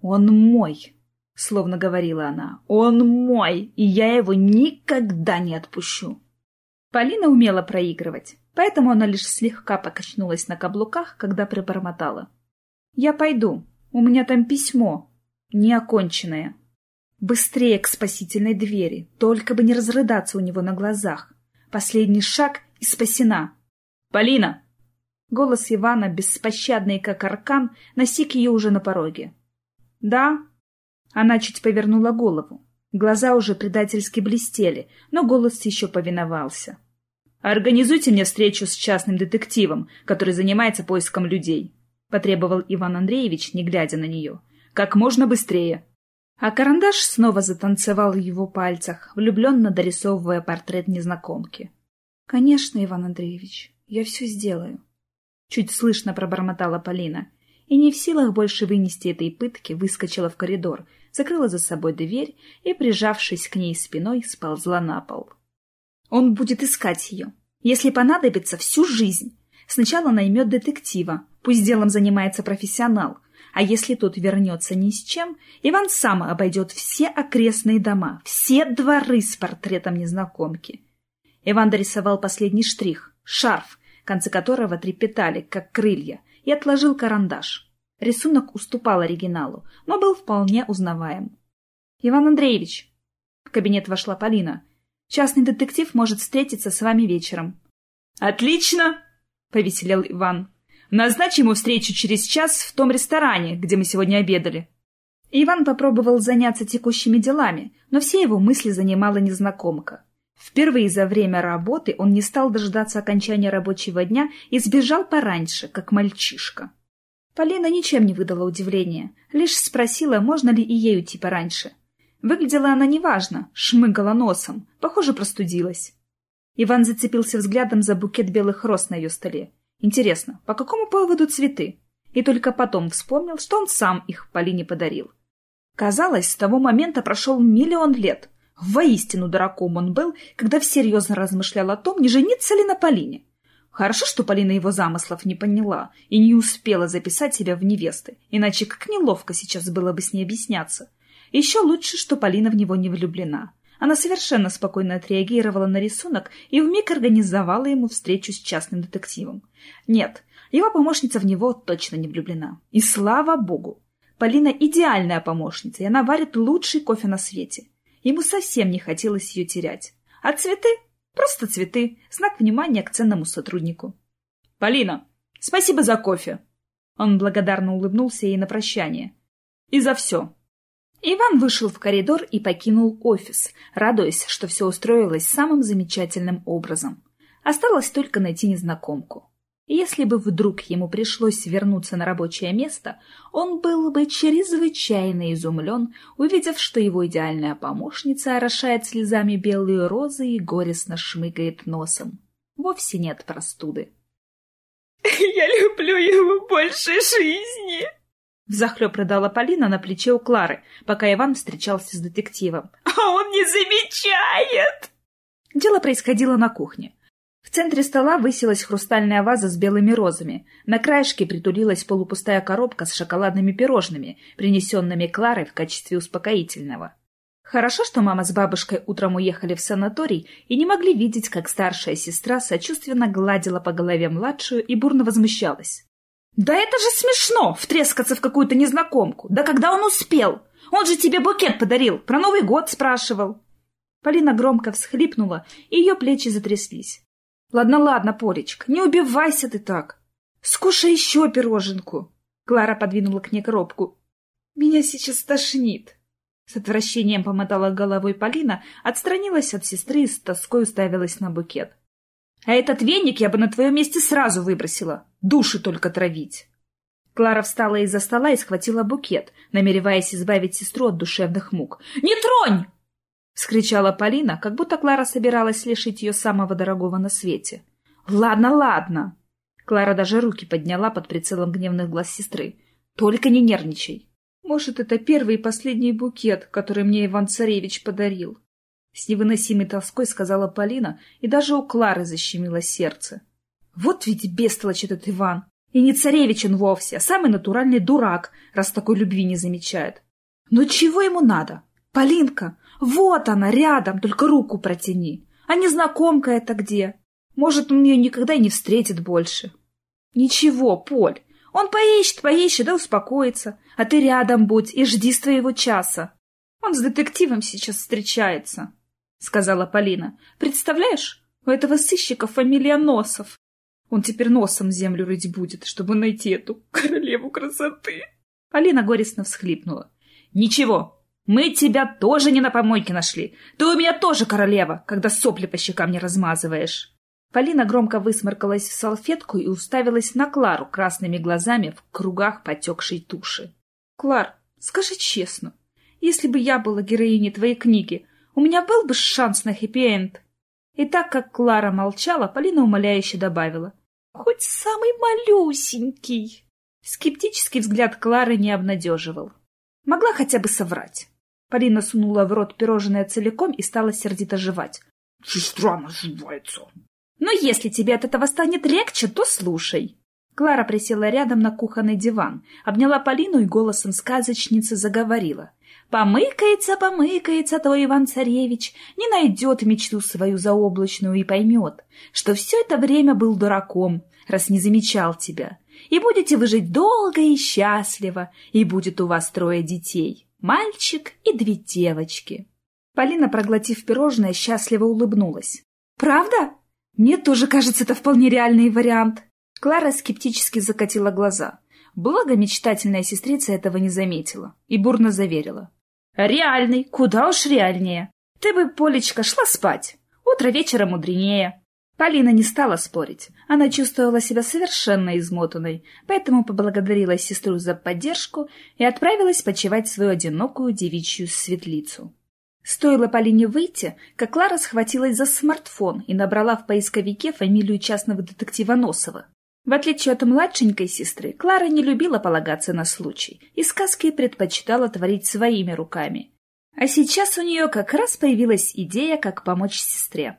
«Он мой!» — словно говорила она. «Он мой, и я его никогда не отпущу!» Полина умела проигрывать, поэтому она лишь слегка покачнулась на каблуках, когда пробормотала. «Я пойду. У меня там письмо. Неоконченное. Быстрее к спасительной двери, только бы не разрыдаться у него на глазах. Последний шаг и спасена. «Полина!» Голос Ивана, беспощадный как аркан, настиг ее уже на пороге. «Да?» Она чуть повернула голову. Глаза уже предательски блестели, но голос еще повиновался. «Организуйте мне встречу с частным детективом, который занимается поиском людей», — потребовал Иван Андреевич, не глядя на нее. «Как можно быстрее». А карандаш снова затанцевал в его пальцах, влюбленно дорисовывая портрет незнакомки. «Конечно, Иван Андреевич, я все сделаю», — чуть слышно пробормотала Полина, и не в силах больше вынести этой пытки, выскочила в коридор — закрыла за собой дверь и, прижавшись к ней спиной, сползла на пол. Он будет искать ее. Если понадобится, всю жизнь. Сначала наймет детектива, пусть делом занимается профессионал, а если тот вернется ни с чем, Иван сам обойдет все окрестные дома, все дворы с портретом незнакомки. Иван дорисовал последний штрих — шарф, концы которого трепетали, как крылья, и отложил карандаш. Рисунок уступал оригиналу, но был вполне узнаваем. «Иван Андреевич!» В кабинет вошла Полина. «Частный детектив может встретиться с вами вечером». «Отлично!» — повеселел Иван. «Назначь ему встречу через час в том ресторане, где мы сегодня обедали». Иван попробовал заняться текущими делами, но все его мысли занимала незнакомка. Впервые за время работы он не стал дожидаться окончания рабочего дня и сбежал пораньше, как мальчишка. Полина ничем не выдала удивления, лишь спросила, можно ли и ей уйти пораньше. Выглядела она неважно, шмыгала носом, похоже, простудилась. Иван зацепился взглядом за букет белых роз на ее столе. Интересно, по какому поводу цветы? И только потом вспомнил, что он сам их Полине подарил. Казалось, с того момента прошел миллион лет. Воистину дураком он был, когда всерьез размышлял о том, не жениться ли на Полине. Хорошо, что Полина его замыслов не поняла и не успела записать себя в невесты, иначе как неловко сейчас было бы с ней объясняться. Еще лучше, что Полина в него не влюблена. Она совершенно спокойно отреагировала на рисунок и вмиг организовала ему встречу с частным детективом. Нет, его помощница в него точно не влюблена. И слава богу! Полина идеальная помощница, и она варит лучший кофе на свете. Ему совсем не хотелось ее терять. А цветы Просто цветы, знак внимания к ценному сотруднику. «Полина, спасибо за кофе!» Он благодарно улыбнулся ей на прощание. «И за все!» Иван вышел в коридор и покинул офис, радуясь, что все устроилось самым замечательным образом. Осталось только найти незнакомку. Если бы вдруг ему пришлось вернуться на рабочее место, он был бы чрезвычайно изумлен, увидев, что его идеальная помощница орошает слезами белые розы и горестно шмыгает носом. Вовсе нет простуды. «Я люблю его больше жизни!» Взахлеб рыдала Полина на плече у Клары, пока Иван встречался с детективом. «А он не замечает!» Дело происходило на кухне. В центре стола высилась хрустальная ваза с белыми розами. На краешке притулилась полупустая коробка с шоколадными пирожными, принесенными Кларой в качестве успокоительного. Хорошо, что мама с бабушкой утром уехали в санаторий и не могли видеть, как старшая сестра сочувственно гладила по голове младшую и бурно возмущалась. «Да это же смешно, втрескаться в какую-то незнакомку! Да когда он успел? Он же тебе букет подарил, про Новый год спрашивал!» Полина громко всхлипнула, и ее плечи затряслись. Ладно, ладно, Полечка, не убивайся ты так. Скушай еще пироженку. Клара подвинула к ней коробку. Меня сейчас тошнит. С отвращением помотала головой Полина, отстранилась от сестры и с тоской уставилась на букет. «А этот веник я бы на твоем месте сразу выбросила. Души только травить!» Клара встала из-за стола и схватила букет, намереваясь избавить сестру от душевных мук. «Не тронь!» — вскричала Полина, как будто Клара собиралась лишить ее самого дорогого на свете. «Ладно, ладно!» Клара даже руки подняла под прицелом гневных глаз сестры. «Только не нервничай!» «Может, это первый и последний букет, который мне Иван-Царевич подарил?» С невыносимой тоской сказала Полина, и даже у Клары защемило сердце. «Вот ведь бестолочь этот Иван! И не царевич он вовсе, а самый натуральный дурак, раз такой любви не замечает. Но чего ему надо? Полинка, вот она, рядом, только руку протяни. А незнакомка это где? Может, он ее никогда и не встретит больше. Ничего, Поль, он поищет, поищет, да успокоится. А ты рядом будь и жди своего часа. Он с детективом сейчас встречается, — сказала Полина. Представляешь, у этого сыщика фамилия Носов. Он теперь носом землю рыть будет, чтобы найти эту королеву красоты. Полина горестно всхлипнула. Ничего, мы тебя тоже не на помойке нашли. Ты у меня тоже королева, когда сопли по щекам не размазываешь. Полина громко высморкалась в салфетку и уставилась на Клару красными глазами в кругах потекшей туши. — Клар, скажи честно, если бы я была героиней твоей книги, у меня был бы шанс на хэппи-энд? И так как Клара молчала, Полина умоляюще добавила. Хоть самый малюсенький. Скептический взгляд Клары не обнадеживал. Могла хотя бы соврать. Полина сунула в рот пирожное целиком и стала сердито жевать. Сестра наживается. Но если тебе от этого станет легче, то слушай. Клара присела рядом на кухонный диван, обняла Полину и голосом сказочницы заговорила. Помыкается, помыкается твой Иван-Царевич, не найдет мечту свою заоблачную и поймет, что все это время был дураком, раз не замечал тебя. И будете вы жить долго и счастливо, и будет у вас трое детей, мальчик и две девочки. Полина, проглотив пирожное, счастливо улыбнулась. «Правда? Мне тоже кажется, это вполне реальный вариант». Клара скептически закатила глаза. Благо, мечтательная сестрица этого не заметила и бурно заверила. Реальный, куда уж реальнее. Ты бы, Полечка, шла спать. Утро вечера мудренее. Полина не стала спорить. Она чувствовала себя совершенно измотанной, поэтому поблагодарила сестру за поддержку и отправилась почевать свою одинокую девичью светлицу. Стоило Полине выйти, как Клара схватилась за смартфон и набрала в поисковике фамилию частного детектива Носова. В отличие от младшенькой сестры, Клара не любила полагаться на случай и сказки предпочитала творить своими руками. А сейчас у нее как раз появилась идея, как помочь сестре.